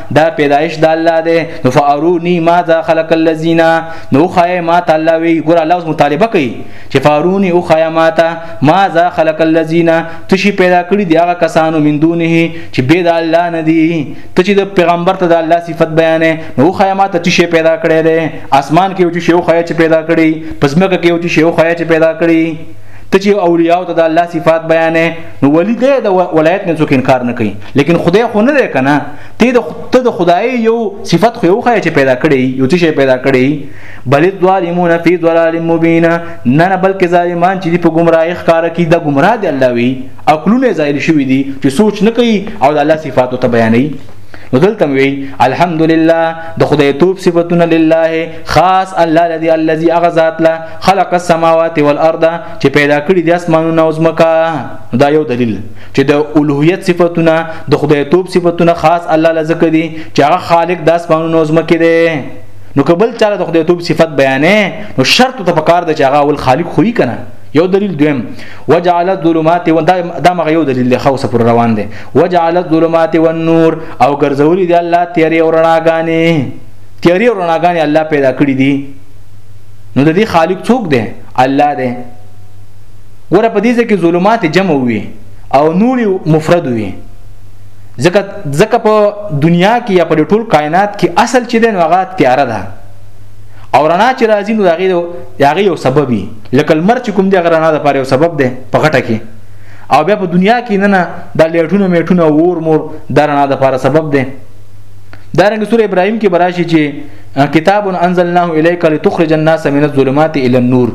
دا پیدایش د الله دی نو فارونی ما ذا خلق الذین نو خای ما تعالی وی ګور الله اوس مطالبه کوي چې فارونی او خای ما تا ما ذا خلق الذین تشي پیدا کړی دی هغه کسانو من دونه چې بيد الله نه دی ته چې د پیغمبر ته د الله صفت بیانې نو خای ما ته تشي پیدا کړی دی اسمان کې یو چې شیو خای چې پیدا کړی پسمکه کې یو چې شیو خای چې پیدا کړی ته چې اولیاء ته د الله صفات بیانې نو ولی دی د ولایت نه څوک انکار نه کوي لیکن خدای خو نه دی کنه ته د ته د خدای یو صفت خو یو خای چې پیدا کړی یو څه پیدا کړی بل ظالمون فی ضلال مبین نه نه بلکې ظالمان چې په گمراهی ښکار کی د گمراه دی الله وی عقلونه زایل شوی دي چې سوچ نه کوي او د الله صفاتو ته بیانوي نو دلته وی الحمدلله د خدای توپ صفاتونه لله خاص الله الذي الذي اغذات له خلق السماوات والارض چې پیدا کړی د اسمانونو او زمکا دا یو دلیل چې د اولوهیت صفاتونه د خدای توپ صفاتونه خاص الله لزکه دي چې هغه خالق د اسمانونو او زمکه دی نو کبل چاله د خدای توپ صفت بیانې نو شرط ته پکار د چې هغه اول خالق خو یې کنه یو دلیل دویم وجعل الظلمات و دا مغه یو دلیل له خوسه پر روان دي وجعل الظلمات والنور او ګرځولي دی الله تیارې او رڼاګانې تیارې او رڼاګانې الله پیدا کړې دي نو د دې خالق څوک دی الله دی ګوره په دې ځکه ظلمات جمع وي او نور مفرد وي ځکه ځکه په دنیا کې یا په ټول کائنات کې اصل چې دی نو هغه تیاره ده او رڼا چې راځي نو هغه هغه یو سبب وي لکه لمر چې کوم دی هغه رڼا د پاره یو سبب دی په غټه کې او بیا په دنیا کې نه نه د لیټونو میټونو ور مور د رڼا د پاره سبب دی دا رنګ سور ابراهيم کې براشي چې کتاب انزلناه الیک لتخرج الناس من الظلمات الى النور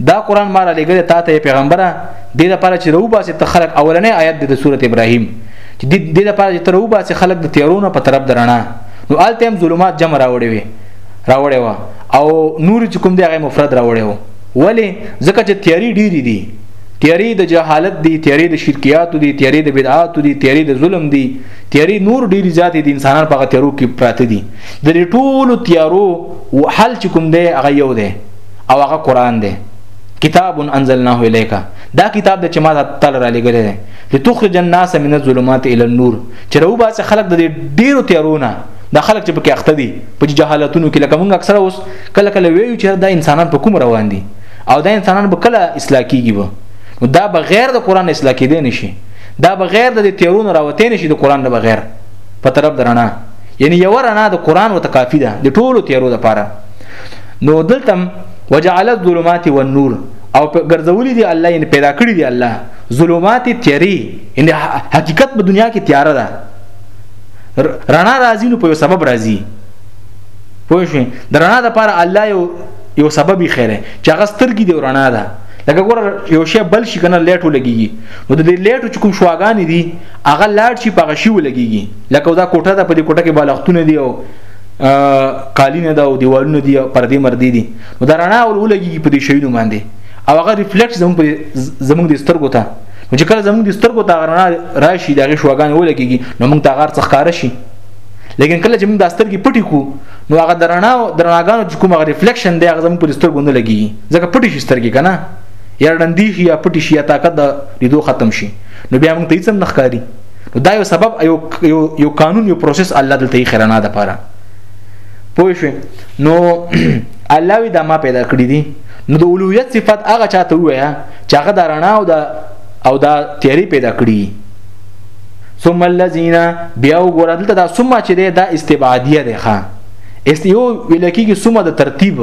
دا قران ما را لګل تا ته پیغمبره د دې لپاره چې روبا سي تخلق اولنې آیت د سوره ابراهیم چې د دې لپاره چې تروبا سي خلق د تیرونو په طرف درنا نو آلته هم ظلمات جمع راوړي وي راوړي وا او نور چې کوم دی هغه مفرد راوړي وو ولی ځکه چې تیاری ډیری دي تیاری د جهالت دی تیاری د شرکیات دی تیاری د بدعات دی تیاری د ظلم دی تیاری نور ډیری ذات دي انسانان په غتیرو کې پراته دي د دې ټولو تیارو حل چې کوم دی هغه یو دی او هغه قران دی کتاب انزلناه الیک دا کتاب د چې ما تعالی را لګل دی لتخرج الناس من الظلمات الى النور چې راو باس خلک د ډیرو تیارونه د خلک چې پکې اخته دي په جهالتونو کې لکه موږ اکثره اوس کله کله ویو چې دا انسانان په کوم روان دي او دا انسانان به کله اصلاح کیږي وو نو دا بغیر د قران اصلاح کېدې نشي دا بغیر د تیارونو راوتې نشي د قران نه بغیر په طرف درنه یعنی یو رڼا د قران وته کافی ده د ټولو تیرو لپاره نو دلتم وجعل الظلمات والنور او ګرځولې دي الله یې پیدا کړی دی الله ظلمات تیری ان حقیقت په دنیا کې تیار ده رڼا راځي نو په یو سبب راځي پوه شئ د رڼا لپاره الله یو یو سبب خیره چې هغه سترګې دی رڼا ده لکه ګور یو شی بل شي کنه لیټو لګي نو د لیټو چې کوم شواګان دي هغه لاړ شي په غشي ولګيږي لکه دا کوټه ده په دې کوټه کې بالښتونه دي او قالینه ده او دیوالونه دي پردې مردې دي نو دا رڼا ور ولګيږي په دې شیونو باندې او هغه ریفلیکټ زموږ زموږ د سترګو ته چې کله زموږ د سترګو ته رڼا راشي د غش وګان ولګيږي نو موږ ته غار څخه کار شي لیکن کله چې موږ د سترګې پټې کو نو هغه درنا درناګانو چې کوم ریفلیکشن دی هغه زموږ پر سترګو نه لګي ځکه پټې شي سترګې کنه یا رندې شي یا پټې شي یا طاقت د لیدو ختم شي نو بیا موږ ته هیڅ هم نه ښکاري نو دا یو سبب یو یو, یو قانون یو پروسس الله دلته یې خیرانه ده پاره پوه شو نو الله وی دا ما پیدا کړی دي نو د اولویت صفت هغه چاته وایا چې هغه د رڼا او د او د تیاری پیدا کړی ثم الذين بیا وګوره دلته دا ثم چې ده دا استبعادیه ده ښا است یو ویل کېږي ثم د ترتیب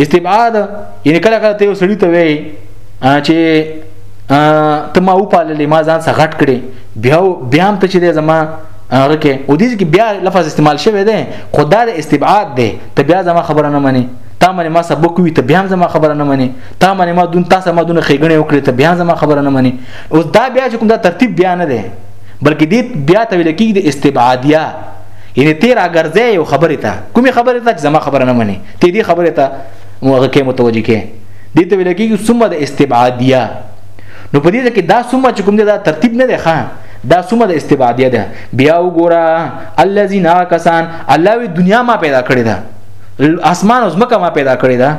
استبعاد یعنی کله کله ته یو سړی ته وی چې ته ما وپاللې ما ځان سره غټ کړې بیا بیا هم ته چې د زما هغه کې او دې کې بیا لفظ استعمال شوی دی خدا د استبعاد دی ته بیا زما خبره نه منې تا منې ما سبق وی ته بیا هم زما خبره نه منې تا منې ما دون تاسو ما دون خېګنې وکړې ته بیا زما خبره نه منې اوس دا بیا چې کوم دا ترتیب بیا نه دی بلکې دې بیا ته ویل کېږي د استبعادیه یعنی تیر اگرځه یو خبره ته کومه خبره ته چې زما خبره نه منې ته دې خبره ته موږ کې متوجي کې دې ته ویل کېږي ثم د استبعادیه نو په دې کې دا ثم چې کوم دا ترتیب نه دی ښه دا ثم د استبعادیه ده بیا وګوره الذين کسان الله وی دنیا ما پیدا کړی ده اسمان او زمکه ما پیدا کړی ده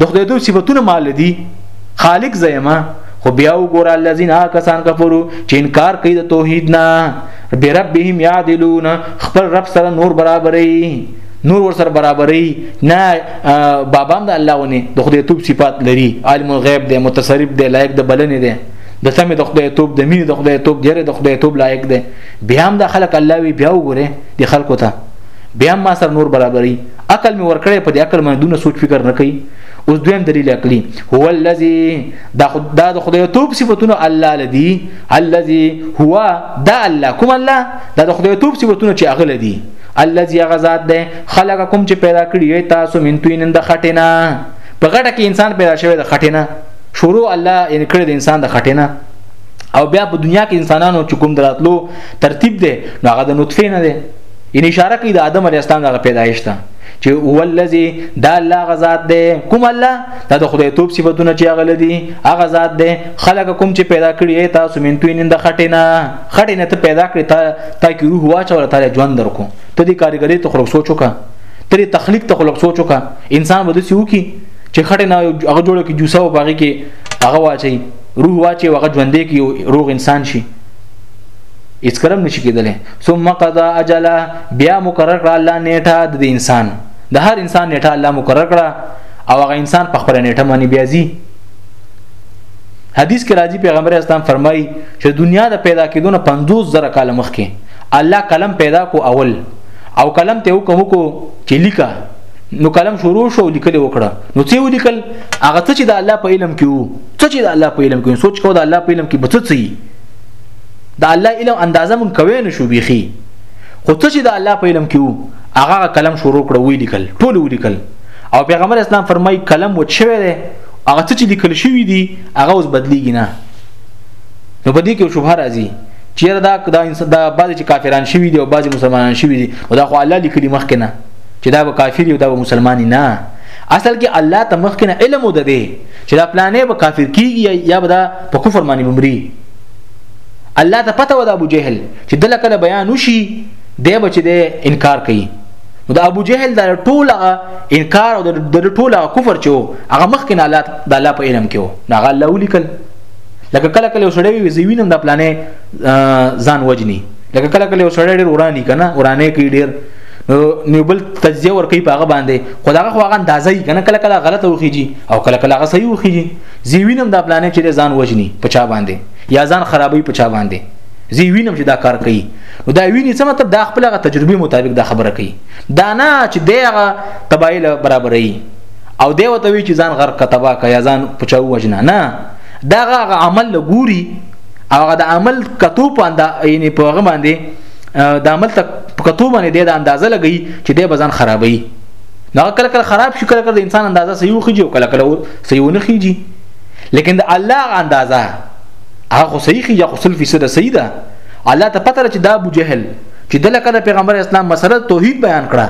د خدای دوه صفاتونه مال دي خالق زېما خو بیا وګوره الذين کسان کفرو چې انکار کوي د توحید نه بربهم يعدلون خپل رب سره نور برابرې نور ور سره برابرۍ نه بابا هم د الله ونه د خدای توپ صفات لري عالم الغیب دی متصرف دی لایق د بلنې دی د سمې د خدای توپ د مینې د خدای توپ ډېر د خدای توپ لایق دی بیا هم د خلک الله وی بیا وګوره د خلکو ته بیا ما سره نور برابرۍ عقل می ورکړې په دې عقل باندې دونه سوچ فکر نه کوي اوس دویم دلیل عقلی هو الذی دا خدا د خدای توپ صفاتونه الله لدی الذی هو دا الله کوم الله دا د خدای توپ صفاتونه چې اغل دي الذي غزاد ده خلقکم چې پیدا کړی تاسو من توین د خټینا په غټه کې انسان پیدا شوی د خټینا شروع الله ان کړی د انسان د خټینا او بیا په دنیا کې انسانانو چې کوم دراتلو ترتیب ده نو هغه د نطفه نه ده ان اشاره کوي د آدم علی السلام د پیدایښت ته چې هو الذی دا الله غزاد دی کوم الله دا د خدای توپ صفاتونه چې هغه لدی هغه ذات دی خلق کوم چې پیدا کړی تاسو من توین د خټینا خټینه ته پیدا کړی ته تا کې روح واچوله تا له ژوند درکو ته دې کاریګری ته خلک سوچ وکړه ته دې تخلیق ته خلک سوچ وکړه انسان به دسی وکی چې خټه نه هغه جوړه کې جوسه او باغی کې هغه واچي روح واچي هغه ژوندې کې روغ انسان شي هیڅ کرم نشي کېدلی ثم قضا اجلا بیا مقرر کړه الله نیټه د انسان د هر انسان نیټه الله مقرر کړه او هغه انسان په خپل نیټه باندې بیا ځي حدیث کې راځي پیغمبر اسلام فرمایي چې د دنیا د پیدا کېدو نه 50 زره کال مخکې الله قلم پیدا کو اول او قلم ته حکم وکړو چې لیکه نو قلم شروع شو لیکل وکړه نو څه ولیکل هغه څه چې د الله په علم کې وو څه چې د الله په علم کې سوچ کو د الله په علم کې بچ څه د الله علم اندازه مون کوي نه شو بيخي خو څه چې د الله په علم کې وو هغه قلم شروع کړو وی لیکل ټول ولیکل او پیغمبر اسلام فرمای قلم وچوي هغه څه چې لیکل شوی دی هغه اوس بدلیږي نه نو په دې کې شوبه راځي چیرې دا دا انسان دا بعضی چې کافران شوی دي او بعضی مسلمانان شوی دي او دا خو الله لیکلی مخکې نه چې دا به کافر او دا به مسلمان نه اصل کې الله ته مخکې نه علم وده دي چې دا پلانې به کافر کیږي یا به دا په کفر باندې بمري الله ته پته ودا ابو جهل چې دله کله بیان وشي دی به چې د انکار کوي نو د ابو جهل د ټوله انکار او د ټوله کفر چې هغه مخکې نه الله د الله په علم کې وو نو هغه الله ولیکل لکه کله کله وسړی وي زه وینم د پلانې ځان وجني لکه کله کله وسړی ډیر ورانی کنه ورانه کوي ډیر نو نیوبل تجزیه ور کوي پاغه باندې خداغه خو هغه اندازې کنه کله کله غلطه وخیږي او کله کله هغه صحیح وخیږي زی وینم د پلانې چې ځان وجني په چا باندې یا ځان خرابوي په چا باندې زی وینم چې دا کار کوي نو دا ویني څه مطلب دا خپل تجربه مطابق دا خبره کوي دا نه چې دغه قبایل برابرې او دی وته وی چې ځان غرق کتبا کا یا ځان پچاو وجنا نه دا هغه عمل لګوري هغه د عمل کتو په اندا یعنی په هغه باندې د عمل تک په کتو باندې د اندازه لګي چې د بزن خرابوي نو کله کله خراب شي کله کله د انسان اندازه صحیح خيږي او کله کله صحیح نه خيږي لیکن د الله اندازه هغه صحیح خيږي خو سل فیصد صحیح ده الله ته پته چې دا ابو جهل چې د لکه د پیغمبر اسلام مسله توحید بیان کړه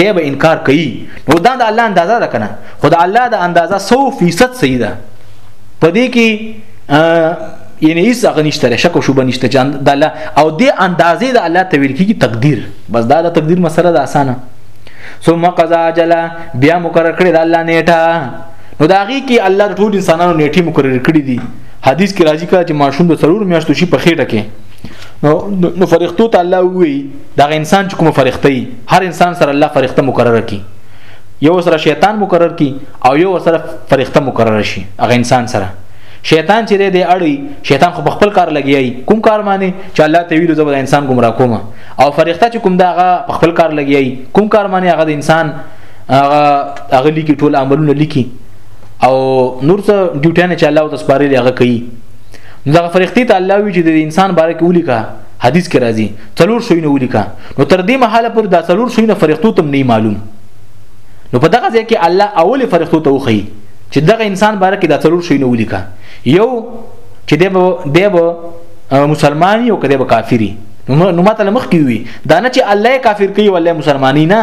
دی به انکار کوي او دا د الله اندازه ده کنه خو د الله د اندازه 100% صحیح ده په دې کې یعنی هیڅ هغه نشته شک او شوبه نشته جان د الله او دې اندازې د الله تویل کیږي تقدیر بس دا د تقدیر مسله ده اسانه ثم قضا جلا بیا مقرر کړی د الله نیټه نو دا غي کې الله ټول انسانانو نیټه مقرر کړی دي حدیث کې راځي کړه چې ماشوم د سرور میاشتو شي په خېټه کې نو نو فرښتو ته الله وی دغه انسان چې کوم فرښتې هر انسان سره الله فرښتہ مقرره کی یو سره شیطان مقرر کی او یو سره فرښتہ مقرر شي هغه انسان سره شیطان چې دی اړي شیطان خو په خپل کار لګیای کوم کار معنی چې الله ته ویلو زبر انسان گمراه کوم او فرښتہ چې کوم دا هغه په خپل کار لګیای کوم کار معنی هغه د انسان هغه هغه لیکي ټول عملونه لیکي او نور څه ډیوټانه چې الله تاسو پاره لږه کوي دا فرښتې ته الله وی چې د انسان باره کې ولیکه حدیث کې راځي څلور شوینه ولیکا نو تر دې مهاله پر دا څلور شوینه فرښتو تم نه معلوم نو په دغه ځای کې الله اول فرښتو ته وخی چې دغه انسان باره کې دا څلور شوینه ولیکا یو چې دی به مسلمان یو کده به کافری نو ماته لمخ کی وی دا نه چې الله کافر کوي ولله مسلمانی نه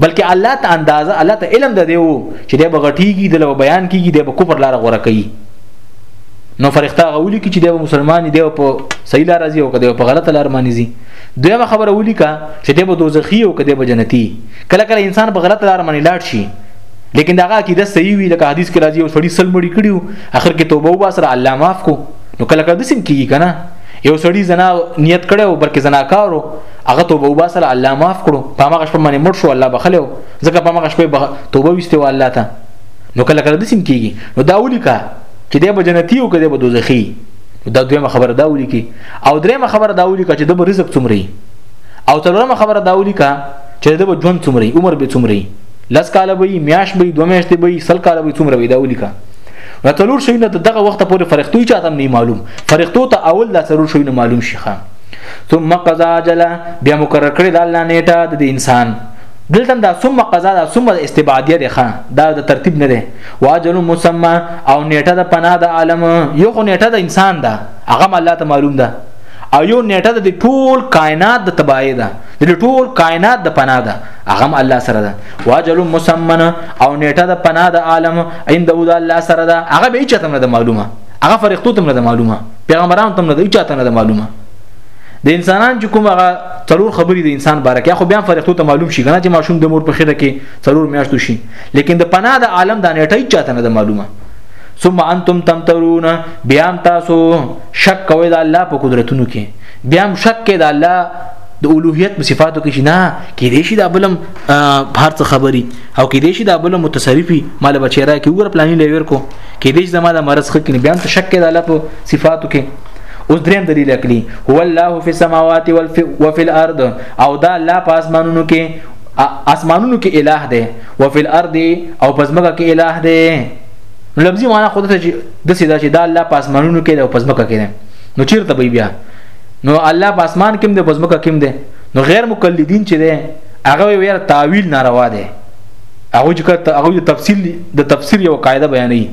بلکې الله ته اندازه الله ته علم ده دیو چې دی بغټیږي د بیان کیږي د کفر لار غوړه کوي نو فرښتہ غولي کی چې دی مسلمان دی په صحیح لار راځي او کده په غلطه لار باندې ځي دویمه خبره ولي کا چې دی به دوزخي او کده به جنتی کله کله انسان په غلطه لار باندې لاړ شي لیکن داغه عقیده صحیح وي لکه حدیث کې راځي او سړی سل مړی کړیو اخر کې توبه وباسره الله معاف کو نو کله کله د سم کیږي کنه یو سړی زنا نیت کړي او بلکې زناکارو هغه توبه وباسله الله معاف کړو په هغه شپه باندې مړ شو الله بخلو ځکه په هغه شپه توبه وستو الله ته نو کله کله د سیم کیږي نو دا ولي کا چې دی به جنتی او کده به دوزخی دا دویمه خبره دا ولیکي او دریمه خبره دا ولیکه چې د به رزق څومره او څلورمه خبره دا ولیکه چې د به ژوند څومره عمر به څومره لس کاله به میاش به دوه میاشتې به سل کاله به څومره وي دا ولیکه نو تلور شوی نه دغه وخت پورې فرښتو چاته نه معلوم فرښتو ته اول دا تلور شوی نه معلوم شي خان ثم قضا اجلا بیا مقرر کړی د الله نیټه د انسان دلته دا ثم قضا دا ثم استبعادیه ده خان دا د ترتیب نه ده واجل مسمى او نیټه د پناه د عالم یو خو نیټه د انسان ده هغه الله ته معلوم ده او یو نیټه د ټول کائنات د تباہی ده د ټول کائنات د پناه ده هغه الله سره ده واجل مسمى او نیټه د پناه د عالم عند د الله سره ده هغه به چاته نه معلومه هغه فرښتو ته نه معلومه پیغمبرانو ته نه چاته نه معلومه د انسانان چې کوم هغه ضرور خبرې د انسان بارکه خو بیا فرښتو ته معلوم شي کنه چې ماشوم د مور په خیره کې څلور میاشتو شي لیکن د پناه د عالم د نیټه هیڅ چاته نه معلومه ثم انتم تمترون بیا تاسو شک کوئ د الله په قدرتونو کې بیا شک کې د الله د اولوهیت په صفاتو کې نه کې دې شي د ابلم بهر څه خبري او کې دې شي د ابلم متصرفي مال بچیرا کې وګور پلاني لویر کو کې دې زما د مرز خ کې بیا ته شک کې د الله په صفاتو کې اوس دریم دلیل عقلی هو الله فی السماوات وفي الارض او دا الله په اسمانونو کې اسمانونو کې الٰه دی او فی الارض او پزمکه کې الٰه دی لفظي معنا خود ته د سیدا چې دا الله په اسمانونو کې دی او پزمکه کې دی نو چیرته به بیا نو الله په اسمان کې دی پزمکه کې دی نو غیر مقلدین چې دی هغه ویره تعویل ناروا دی هغه چې هغه د تفصیل د تفسیر یو قاعده بیانوي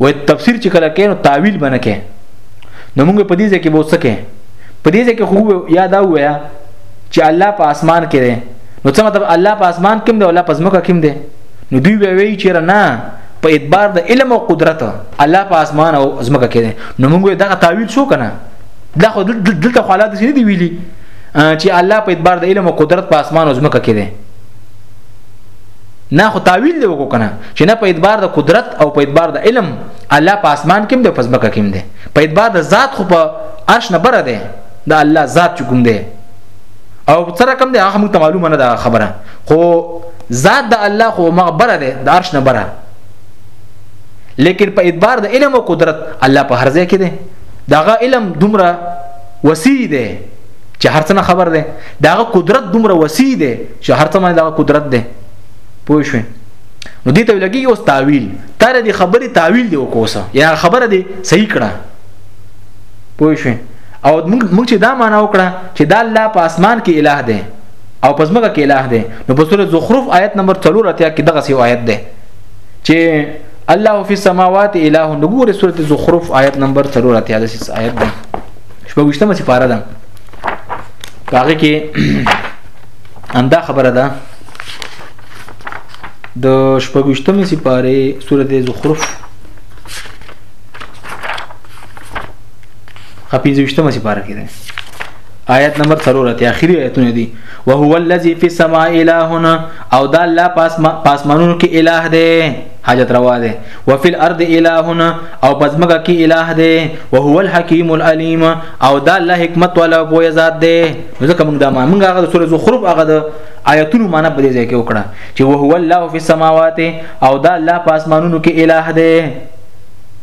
وای تفسیر چې کله کینو تعویل بنه کې نو موږ په دې ځکه به وسکه په دې ځکه خو یا دا وایا چې الله په اسمان کې دی نو څه مطلب الله په اسمان کې دی او الله په ځمکه کې دی نو دوی به وی چې نه په اعتبار د علم او قدرت الله په اسمان او ځمکه کې دی نو موږ دغه تعویل شو کنه دا خو دلته خو حالات نه دی ویلي چې الله په اعتبار د علم او قدرت په اسمان او ځمکه کې دی نه خو تعویل دی وکړو کنه چې نه په اعتبار د قدرت او په اعتبار د علم الله په اسمان کې دی او په ځمکه کې دی په اعتبار د ذات خو په عرش نه بره دی دا الله ذات چې کوم دی او څه رقم دی هغه موږ ته معلومه نه ده خبره خو ذات د الله خو مغبره ده د عرش نه بره لیکن په ادبار د علم او قدرت الله په هر ځای کې دی داغه علم دومره وسیع دی چې هر څه خبر دی داغه قدرت دومره وسیع دی چې هر څه باندې داغه قدرت دی پوه شئ نو دې ته لګي اوس تعویل تر دې خبرې تعویل دی وکوسه یا خبره دې صحیح کړه پوه شئ او موږ چې دا معنا وکړه چې دا الله په اسمان کې الٰه دی او په ځمکه کې الٰه دی نو په سورې زخرف آیت نمبر 3 اتیا کې دغه یو آیت دی چې الله فی السماوات الٰه نو ګوره سورې زخرف آیت نمبر 3 اتیا د آیت دی شپږشتمه سپاره ده هغه کې اندا خبره ده د شپږشتمې سپاره سورې زخرف خپېځوشتمه سپاره کې ده آیت نمبر 3 ته اخیری آیتونه دي وهو الذی فی السماء الهنا او دا الله پاسمانونو کې الہ دی حاجت روا دی وفي الارض الهنا او پزمګه کې الہ دی وهو الحکیم العلیم او دا الله حکمت والا بوې ذات دی ځکه موږ دا موږ هغه سورې زخرف هغه د آیتونو معنی په دې ځای کې وکړه چې وهو الله فی السماوات او دا الله پاسمانونو کې الہ دی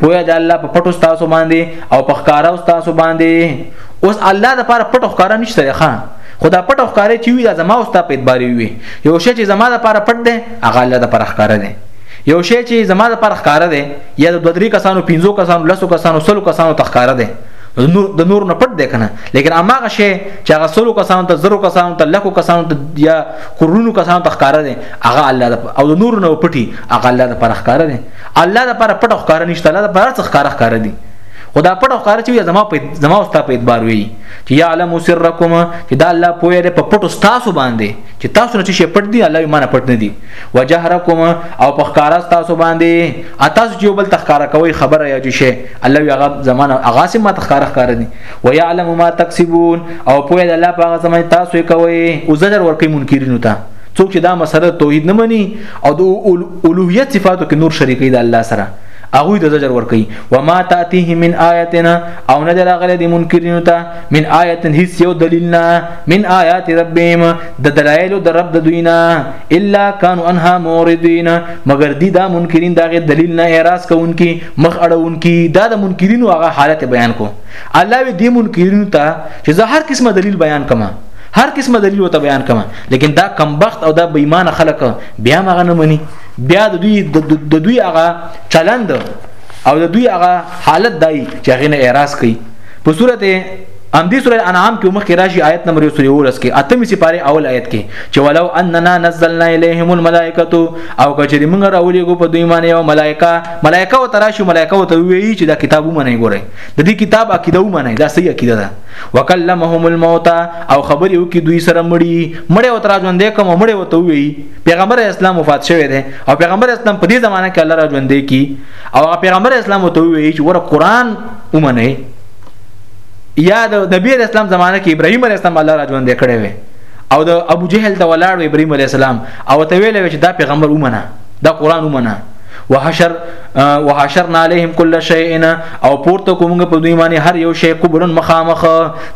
پوهه د الله په پټو تاسو باندې او په ښکارا تاسو باندې اوس الله د پر پټو ښکارا نشته ښه خدا پټ او ښکارې چې وي دا زما او ستا په اعتبار وي یو شی چې زما لپاره پټ دی هغه الله لپاره ښکاره دی یو شی چې زما لپاره ښکاره دی یا د دوه درې کسانو پنځو کسانو لسو کسانو سلو کسانو ته ښکاره دی د نور نه پټ دی کنه لیکن اماغه شی چې هغه سلو کسانو ته زرو کسانو ته لکو کسانو ته یا کرونو کسانو ته ښکاره دی هغه الله او د نور نه پټي هغه الله لپاره ښکاره دی الله د پر پټ ښکار نشته الله د پر څخه ښکار ښکار دي خدا پټ ښکار چې زما په زما واست په اعتبار وي چې يعلم سرکم چې دا الله پوهه ده په پټو تاسو باندې چې تاسو نه چې پټ دي الله یې مانه پټ نه دي وجهرکم او په ښکار تاسو باندې اتاسو چې بل تخکار کوي خبره یا جو شي الله یې هغه زمانه هغه سم ما تخکار ښکار دي ويعلم ما تکسبون او پوهه ده الله په هغه زمانه تاسو کوي او زجر ورکې منکرینو ته څوک چې دا مسله توحید نه مني او د اولوهیت صفاتو کې نور شریکي د الله سره هغه د زجر ور کوي و ما تاتيه من آیتنا او نه دراغله د منکرینو ته من آیت هیڅ یو دلیل نه من آیات ربهم د دلایل د رب د دوینا الا كانوا انها موردین مگر دی دا منکرین دغه دلیل نه اعتراض کوونکی مخ اړهونکی دا د منکرینو هغه حالت بیان کو الله وی دی منکرینو ته چې زه هر قسمه دلیل بیان کما هر قسمه دلیل وته بیان کما لیکن دا کمبخت او دا بې ایمان خلک بیا مغه نه مني بیا د دوی د دوی هغه چلند او د دوی هغه حالت دای چې هغه نه اعتراض کوي په صورت ام دې سورې انعام کې مخکې راشي آیت نمبر 113 کې اتمې سپاره اول آیت کې چې ولو اننا نزلنا الیهم الملائکه او کچې موږ راولې کو په دوی باندې یو ملائکه ملائکه او تراشو ملائکه او ته وی چې دا کتابو منه ګوره د دې کتاب عقیده و منه دا صحیح عقیده ده وکلمهم الموت او خبرې وکي دوی سره مړي مړې او تراجوندې کوم مړې وته وی پیغمبر اسلام وفات شوی دی او پیغمبر اسلام په دې زمانه کې الله را ژوندې کی او هغه پیغمبر اسلام وته وی چې ور قران ومنه یا د نبی اسلام زمانه کې ابراهیم علیه السلام الله را ژوندې کړی وی او د ابو جهل ته ولاړ ابراهیم علیه السلام او ته ویل چې دا پیغمبر ومنه دا قران ومنه وحشر وحشرنا عليهم كل شيء او پورته کومګه په دوی باندې هر یو شی کوبرن مخامخ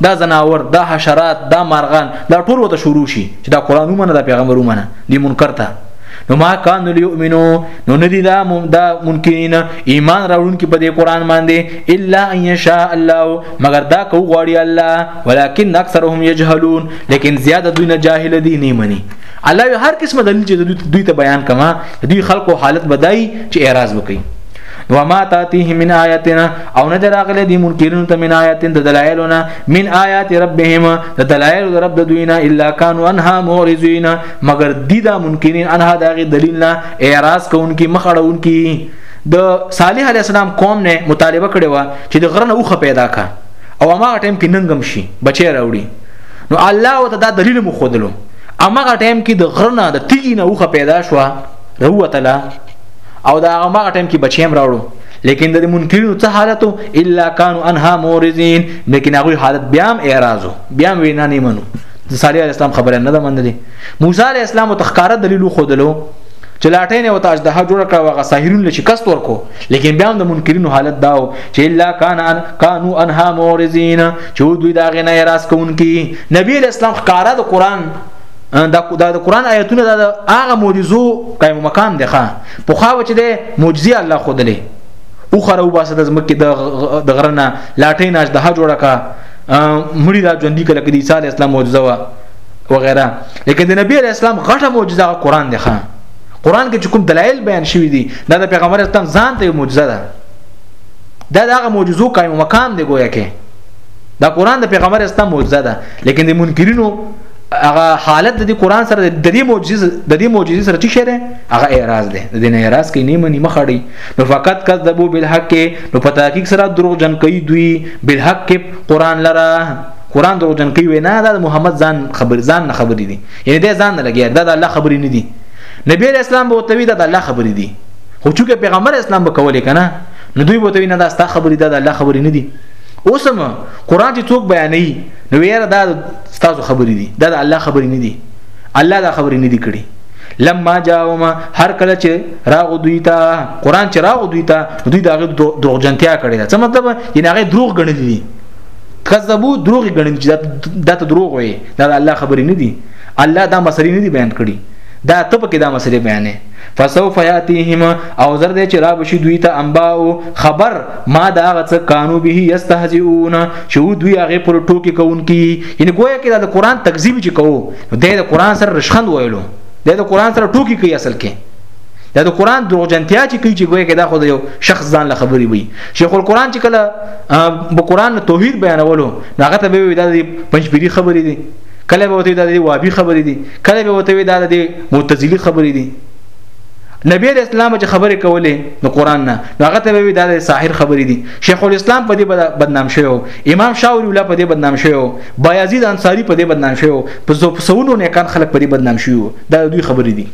دا زناور دا حشرات دا مارغان دا ټول وته شروع شي چې دا قران ومنه دا پیغمبر ومنه دی منکر ته نو ما کان لیؤمنو نو ندی دا دا ممکنین ایمان راوړونکي په دې قران باندې الا ان یشاء الله مگر دا کو غواړي الله ولکن اکثرهم یجهلون لیکن زیاده دوی نه جاهل دي نه مني الله یو هر قسمه دلیل چې دوی دوی ته بیان کما دوی خلکو حالت بدای چې اعتراض وکړي وما تاتيه من آیاتنا او نه دراغله دي منکرون ته من آیات د دلایلنا من آیات ربهم د دلایل د رب د دوینا الا كانوا انها مورزین مگر دي دا منکرین انها دغه دلیل نه اعتراض کوونکی مخړون کی د صالح علی السلام قوم نه مطالبه کړې و چې د غرنه اوخه پیدا کا او ما ټیم کې ننګم شي بچی راوړي نو الله او ته دا دلیل مو خودلو امغه ټایم کې د غرنه د تیګی نه وخه پیدا شو روتله او دا هغه ټایم کې بچیم راوړو لیکن د منکرینو څه حالت الا كانوا انها مورزين لیکن هغه حالت بیا هم اعتراضو بیا هم وینا نه منو د صالح علی السلام خبره نه ده منلې موسی علی السلام تخکاره دلیل خو دلو چې لاټین او تاج ده جوړ کړ وغه ساحرون لشي کس ورکو لیکن بیا هم د منکرینو حالت داو چې الا كان ان كانوا انها مورزين چې دوی دا غنه اعتراض کوونکي نبی اسلام ښکارا د قران دا د قران آیتونه د هغه معجزو قائم مقام دی ښا په خاوه چې د معجزي الله خودلې او خره وباسه د زمکه د غرنه لاټې ناش د حج وړکا مړی را ژوندۍ کړه کې د عیسی اسلام معجزه و وغیرہ لیکن د نبی اسلام غټه معجزه قران دی ښا قران کې کوم دلایل بیان شوی دي دا د پیغمبر اسلام ځان ته معجزه ده دا د هغه معجزو قائم مقام دی گویا کې دا قران د پیغمبر استا معجزه ده لیکن د منکرینو هغه حالت د قران سره د دې معجزه د دې معجزه سره څه شری هغه اعتراض ده د دې نه اعتراض کوي نه مني مخړی نو فقط کذبوا بالحق نو په تحقیق سره دروغ جن کوي دوی بالحق کې قران لره قران دروغ جن کوي وینا ده محمد ځان خبر ځان نه خبرې دي یعنی د ځان نه لګي دا د الله خبرې نه دي نبی اسلام به توی دا د الله خبرې دي خو چې پیغمبر اسلام به کولې کنه نو دوی وته نه دا ستا خبرې ده د الله خبرې نه دي اوسم قران چې څوک بیانې نو ویره دا ستاسو خبرې دي دا د الله خبرې نه دي الله دا خبرې نه دي کړې لما جاوما هر کله چې راغو دوی ته قران چې راغو دوی ته دوی دا غو دروغجنتیا کړې ده څه مطلب یې هغه دروغ غنلې دي کذبو دروغ غنلې چې دا ته دروغ وي دا الله خبرې نه دي الله دا مسلې نه دي بیان کړې دا ته پکې دا مسلې بیانې فسوف یاتیهم او زر دې چې را بشي دوی ته انباو خبر ما دا هغه څه قانو به یستهزئون چې دوی هغه پر ټوکی کوونکی یعنی گویا کې د قران تکذیب چې کوو د قران سره رشخند ویلو د قران سره ټوکی کوي اصل کې دا د قران دروغجنتیا چې کوي چې ګویا کې دا خو یو شخص ځان له خبري وي شیخ القرآن چې کله په قران توحید بیانولو هغه ته به دا پنځپيري خبرې دي کله به وته دا د وابي خبرې دي کله به وته دا د معتزلي خبرې دي نبی اسلام چې خبرې کولې نو قران نه هغه ته به د ساحر خبرې دي شیخ الاسلام په دې بدنام شوی امام شاول الله په دې بدنام شوی بایزید انصاری په دې بدنام شوی په زو په سونو نه کان خلک په دې بدنام شوی دا دوی خبرې دي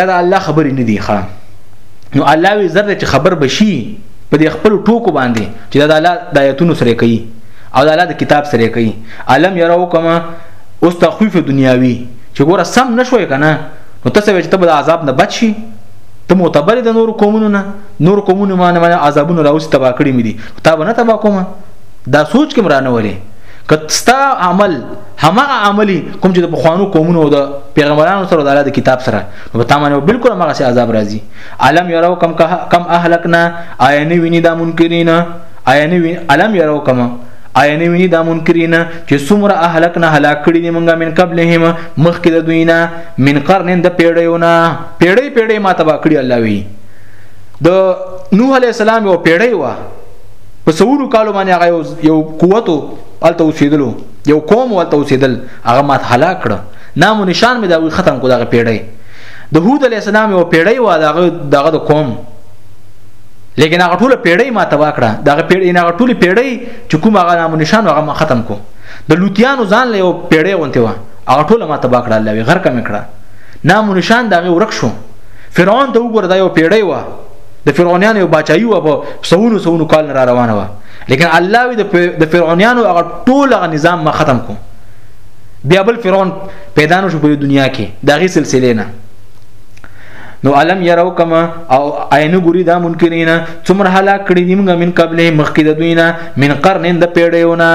دا د الله خبرې نه دي ښا نو الله وی زر چې خبر بشي په دې خپل ټوکو باندې چې دا د الله د آیتونو سره کوي او د الله د کتاب سره کوي علم يرو کما اوس تخويف دنیاوی چې ګوره سم نشوي کنه نو تاسو به چې تبل عذاب نه بچ شي ته معتبر د نور قومونو نه نور قومونو ما نه عذابونه راوس تبا کړی مې دي تا به نه تبا کومه دا سوچ کې مرانه ولې کتستا عمل همغه عملی کوم چې د بخوانو قومونو د پیغمبرانو سره د الله د کتاب سره نو تا باندې بالکل هغه سي عذاب راځي علم يرو کم کم اهلکنا عین ویني د منکرین عین ویني علم يرو کم آیا نه ویني دا منکرین چې څومره اهلک نه هلاک کړي دي مونږه من قبلهم مخکې د دوی نه من قرن د پیړیونه پیړی پیړی ما تبا کړی الله وی د نوح علی السلام یو پیړی و په سورو کالو باندې هغه یو قوت الته وسیدلو یو قوم ولته وسیدل هغه ما هلاک کړ نام و نشان مې دا ختم کو دغه پیړی د هود علی السلام یو پیړی و دغه دغه قوم لیکن هغه ټوله پیړۍ ما تبا کړه دغه پیړۍ نه هغه ټوله پیړۍ چې کوم هغه نام نشان هغه ما ختم کو د لوتیانو ځان له یو پیړۍ غونته و هغه ټوله ما تبا کړه الله وی غرق مې کړه نام نشان دغه ورک شو فرعون ته وګوره دا یو پیړۍ و د فرعونانو یو بچایي و په سونو سونو کال را روانه و لیکن الله وی د فرعونانو هغه ټوله هغه نظام ما ختم کو بیا بل فرعون پیدا نشو په دنیا کې دغه سلسله نه نو علم يرو کما او عین ګوري دا منکرین څومره هلاک کړي دي موږ من قبل مخکې د دوی نه من قرن د پیړیونه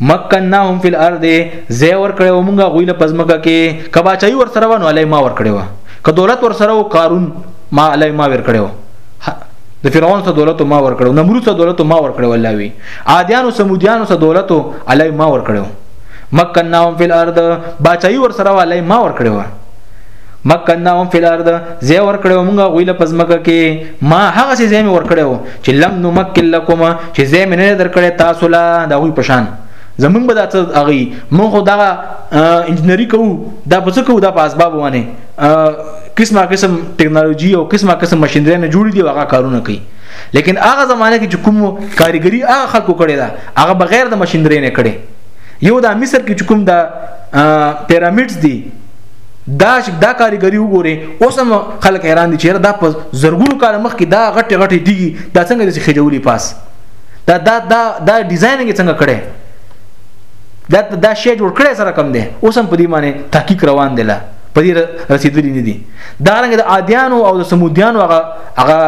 مکناهم فی الارض زی ور کړو موږ غوی له پزمکه کې کبا چای ور سره ونه علی ما ور کړو که دولت ور سره او قارون ما علی ما ور کړو د فرعون سره دولت ما ور کړو نمرود سره دولت ما ور کړو الله وی عادیانو سمودیانو سره دولت علی ما ور کړو مکناهم فی الارض باچای ور سره علی ما ور کړو مکناهم فی الارض زی ور کړو مونږه غویله پزمکه کې ما هغه څه زی ور کړو چې لم نو مکل لکم چې زی مې نه درکړې تاسو لا دا غوی پشان زمونږ به دات اغي مونږ خو دا انجنیری کوو دا پڅ کوو دا په اسباب باندې قسمه قسم ټکنالوژي او قسمه قسم ماشينري نه جوړ دي هغه کارونه کوي لیکن هغه زمانه کې چې کوم کاریګری هغه خلکو کړی دا هغه بغیر د ماشينري نه کړي یو دا مصر کې چې کوم دا پیرامډز دي دا دا کاریګری وګوره اوس هم خلک حیران دي چې دا په زرګونو کال مخکې دا غټه غټه دیږي دا څنګه د خجولي پاس دا دا دا دا ډیزاینینګ څنګه کړي دا دا شی جوړ کړي سره کم دی اوس هم په دې معنی تحقیق روان دی لا په دې رسیدلی نه دي دا رنګ د عادیانو او د سمودیانو هغه هغه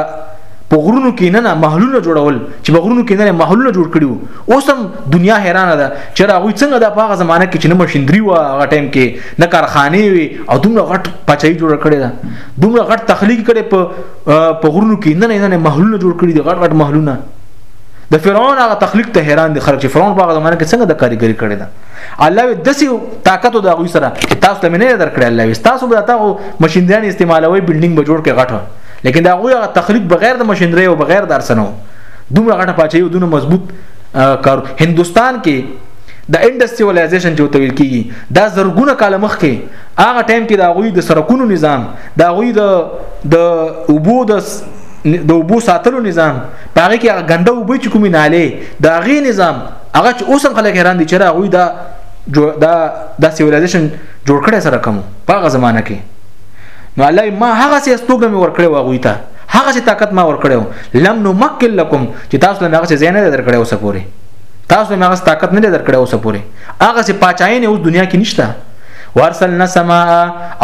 په غرونو کې نه نه محلونه جوړول چې په غرونو کې نه محلونه جوړ کړیو اوس هم دنیا حیرانه ده چې راغوي څنګه د هغه زمانه کې چې نه ماشينري و هغه ټایم کې نه کارخانه وي او دومره غټ پچای جوړ کړي ده دومره غټ تخلیق کړي په په غرونو کې نه نه محلونه جوړ کړي دي غټ غټ محلونه د فرعون هغه تخلیق ته حیران دي خلک چې فرعون په هغه زمانه کې څنګه د کاریګری کړي ده الله وي دسي طاقت او د غوي سره چې تاسو ته نه درکړي الله وي تاسو به تاسو ماشينري استعمالوي بلډینګ به جوړ کې غټه لیکن دا غوي هغه تخلیق بغیر د ماشينري او بغیر د ارسنو دومره غټه پاچاهي او دومره مضبوط کار هندستان کې د انډستریالایزیشن چې وتویل کیږي دا زرګونه کال مخکې هغه ټایم کې د غوي د سرکونو نظام د غوي د د اوبو د د اوبو ساتلو نظام پاره کې هغه ګنده وبې چې کومې نالې دا غي نظام هغه چې اوس هم خلک حیران دي چې را غوي دا دا د سیویلایزیشن جوړ کړي سره کوم په هغه زمانہ کې نو الله ما هغه سي استوګم ور کړی واغوي ته هغه سي طاقت ما ور کړو لم نمکل لكم چې تاسو له هغه سي زینه در کړو سپوري تاسو له هغه طاقت نه در کړو سپوري هغه سي پاچاین اوس دنیا کې نشته ورسلنا سما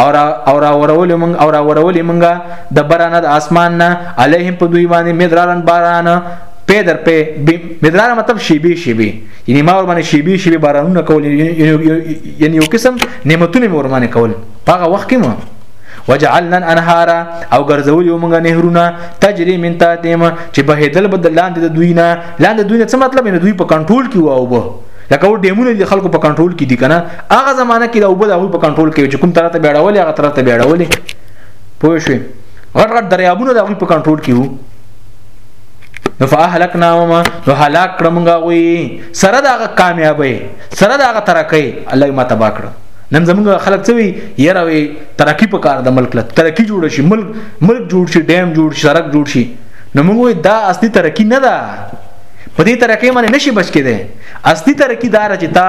اور اور اورول من اور اورول منګه د برانه د اسمان نه علیهم په دوی باندې مدرارن باران په در په مدرار مطلب شیبی شیبی یعنی ما ور باندې شیبی شیبی بارانونه کول یعنی یو قسم نعمتونه ور باندې کول هغه وخت کې ما وجعلنا الانهار او ګرځول یو موږ نهرونه تجری من تاتیم چې په هدل بدل لاندې د دوی نه لاندې دوی نه څه مطلب نه دوی په کنټرول کې وو به لکه و ډیمونه د خلکو په کنټرول کې دي کنه هغه زمانہ کې دا وبد هغه په کنټرول کې چې کوم طرف ته بیړولې هغه طرف ته بیړولې پوه شئ غټ غټ دریابونه د هغه په کنټرول کې وو نو فاهلکنا وما نو هلاک کړمږه وي سره دا کامیابی سره دا ترقی الله ما تبا کړم نن زمونږ خلک څه وی یاره وی ترقی په کار د ملک له ترقی جوړ شي ملک ملک جوړ شي ډیم جوړ شي سرک جوړ شي نو موږ دا اصلي ترقی نه ده په دې ترقی باندې نشي بچ کېده اصلي ترقی دا چې تا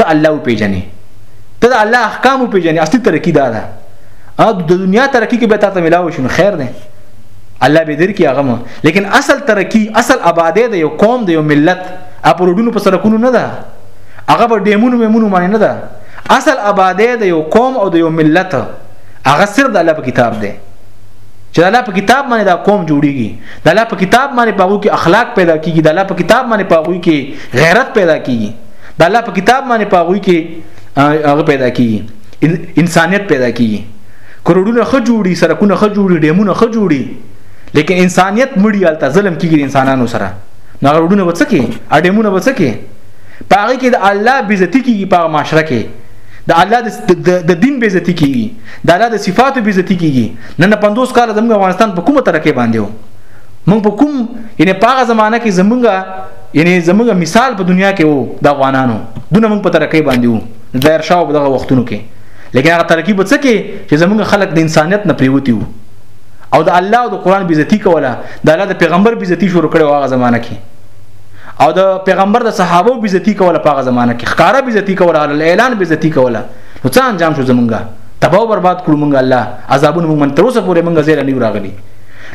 ته الله او پیژنې ته د الله احکام او پیژنې اصلي ترقی دا ده او د دنیا ترقی کې به تا ته ملاوي شنو خیر ده الله به در کې هغه مو لیکن اصل ترقی اصل آبادې د یو قوم د یو ملت اپروډونو په سرکونو نه ده هغه په ډیمونو میمونو باندې نه ده اصل آبادې د یو قوم او د یو ملت هغه صرف د الله په کتاب دی چې د الله په کتاب باندې دا قوم جوړیږي د الله په کتاب باندې پاغو کې اخلاق پیدا کیږي د الله په کتاب باندې پاغو کې غیرت پیدا کیږي د الله په کتاب باندې پاغو کې هغه پیدا کیږي انسانیت پیدا کیږي کروڑونه خ جوړي سرکونه خ جوړي ډیمونه خ جوړي لیکن انسانیت مړی الته ظلم کیږي انسانانو سره نغړونه وڅکي اډیمونه وڅکي په هغه کې د الله بیزتی کیږي په معاشره کې د الله د دین بیزتی کیږي د الله د صفاتو بیزتی کیږي نن 50 کال زموږ افغانستان په کومه ترکه باندې و موږ په کوم یعنی په هغه زمانہ کې زمونږ یعنی زمونږ مثال په دنیا کې وو د افغانانو دونه موږ په ترقې باندې وو د ارشاو په دغه وختونو کې لکه هغه ترقې په څه کې چې زمونږ خلک د انسانیت نه پریوتی وو او د الله او د قران بیزتی کوله د الله د پیغمبر بیزتی شروع کړو هغه زمانہ کې او د پیغمبر د صحابه بیزتی کوله په هغه زمانہ کې ښکارا بیزتی کوله اعلان بیزتی کوله نو څه انجام شو زمونږه تباہ برباد کړو مونږ الله عذابونه مونږ من تر اوسه پورې مونږ زیره نیو راغلی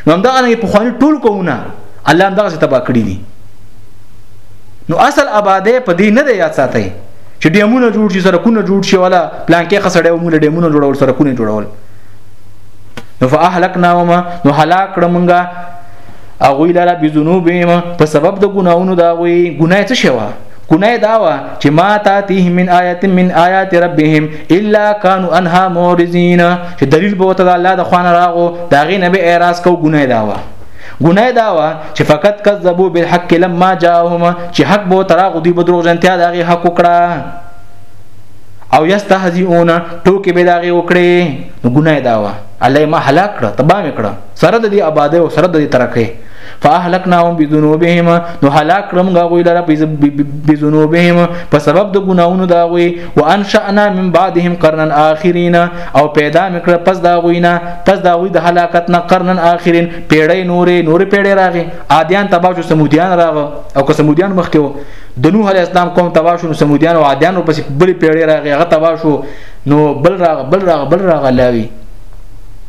نو هم دغه نه په خواني ټول کوونه الله هم دغه څه تباہ کړی دي نو اصل آباده په دې نه دی یاد ساتي چې ډیمونه جوړ شي سرکونه جوړ شي ولا پلان کې خسړې ومو ډیمونه جوړول سرکونه جوړول نو فاهلکنا وما نو هلاک کړمږه هغوی لره بذنوبهم په سبب د ګناونو دا غوي ګناه څه شوه ګناه دا وا چې ما تاتیه من آیت من آیات ربهم الا كانوا انها مورزین چې دلیل به وته الله د خوانه راغو دا غي نبی اعتراض کو ګناه دا وا ګناه دا وا چې فقط کذبوا بالحق لما جاءهم چې حق به ترا غدي بدروغ جنتیا دا غي حق وکړه او یستهزئون ټوکې به دا غي وکړي نو ګناه دا وا الله ما هلاک کړ تبا مې کړ سره د دې آبادی او سره د دې ترقې فاهلکناهم بذنوبهم نو هلاک کړم غوی لره بذنوبهم په سبب د ګناونو دا غوی وانشأنا من بعدهم قرنا اخرین او پیدا میکړه پس دا غوینا پس دا غوی د هلاکت نه قرنا اخرین پیړې نورې نورې پیړې راغې عادیان تبا شو سمودیان راغ او که سمودیان مخکې د نوح علی السلام قوم تبا شو سمودیان او عادیان پس بل پیړې راغې هغه تبا شو نو بل راغ بل راغ بل راغ لاوی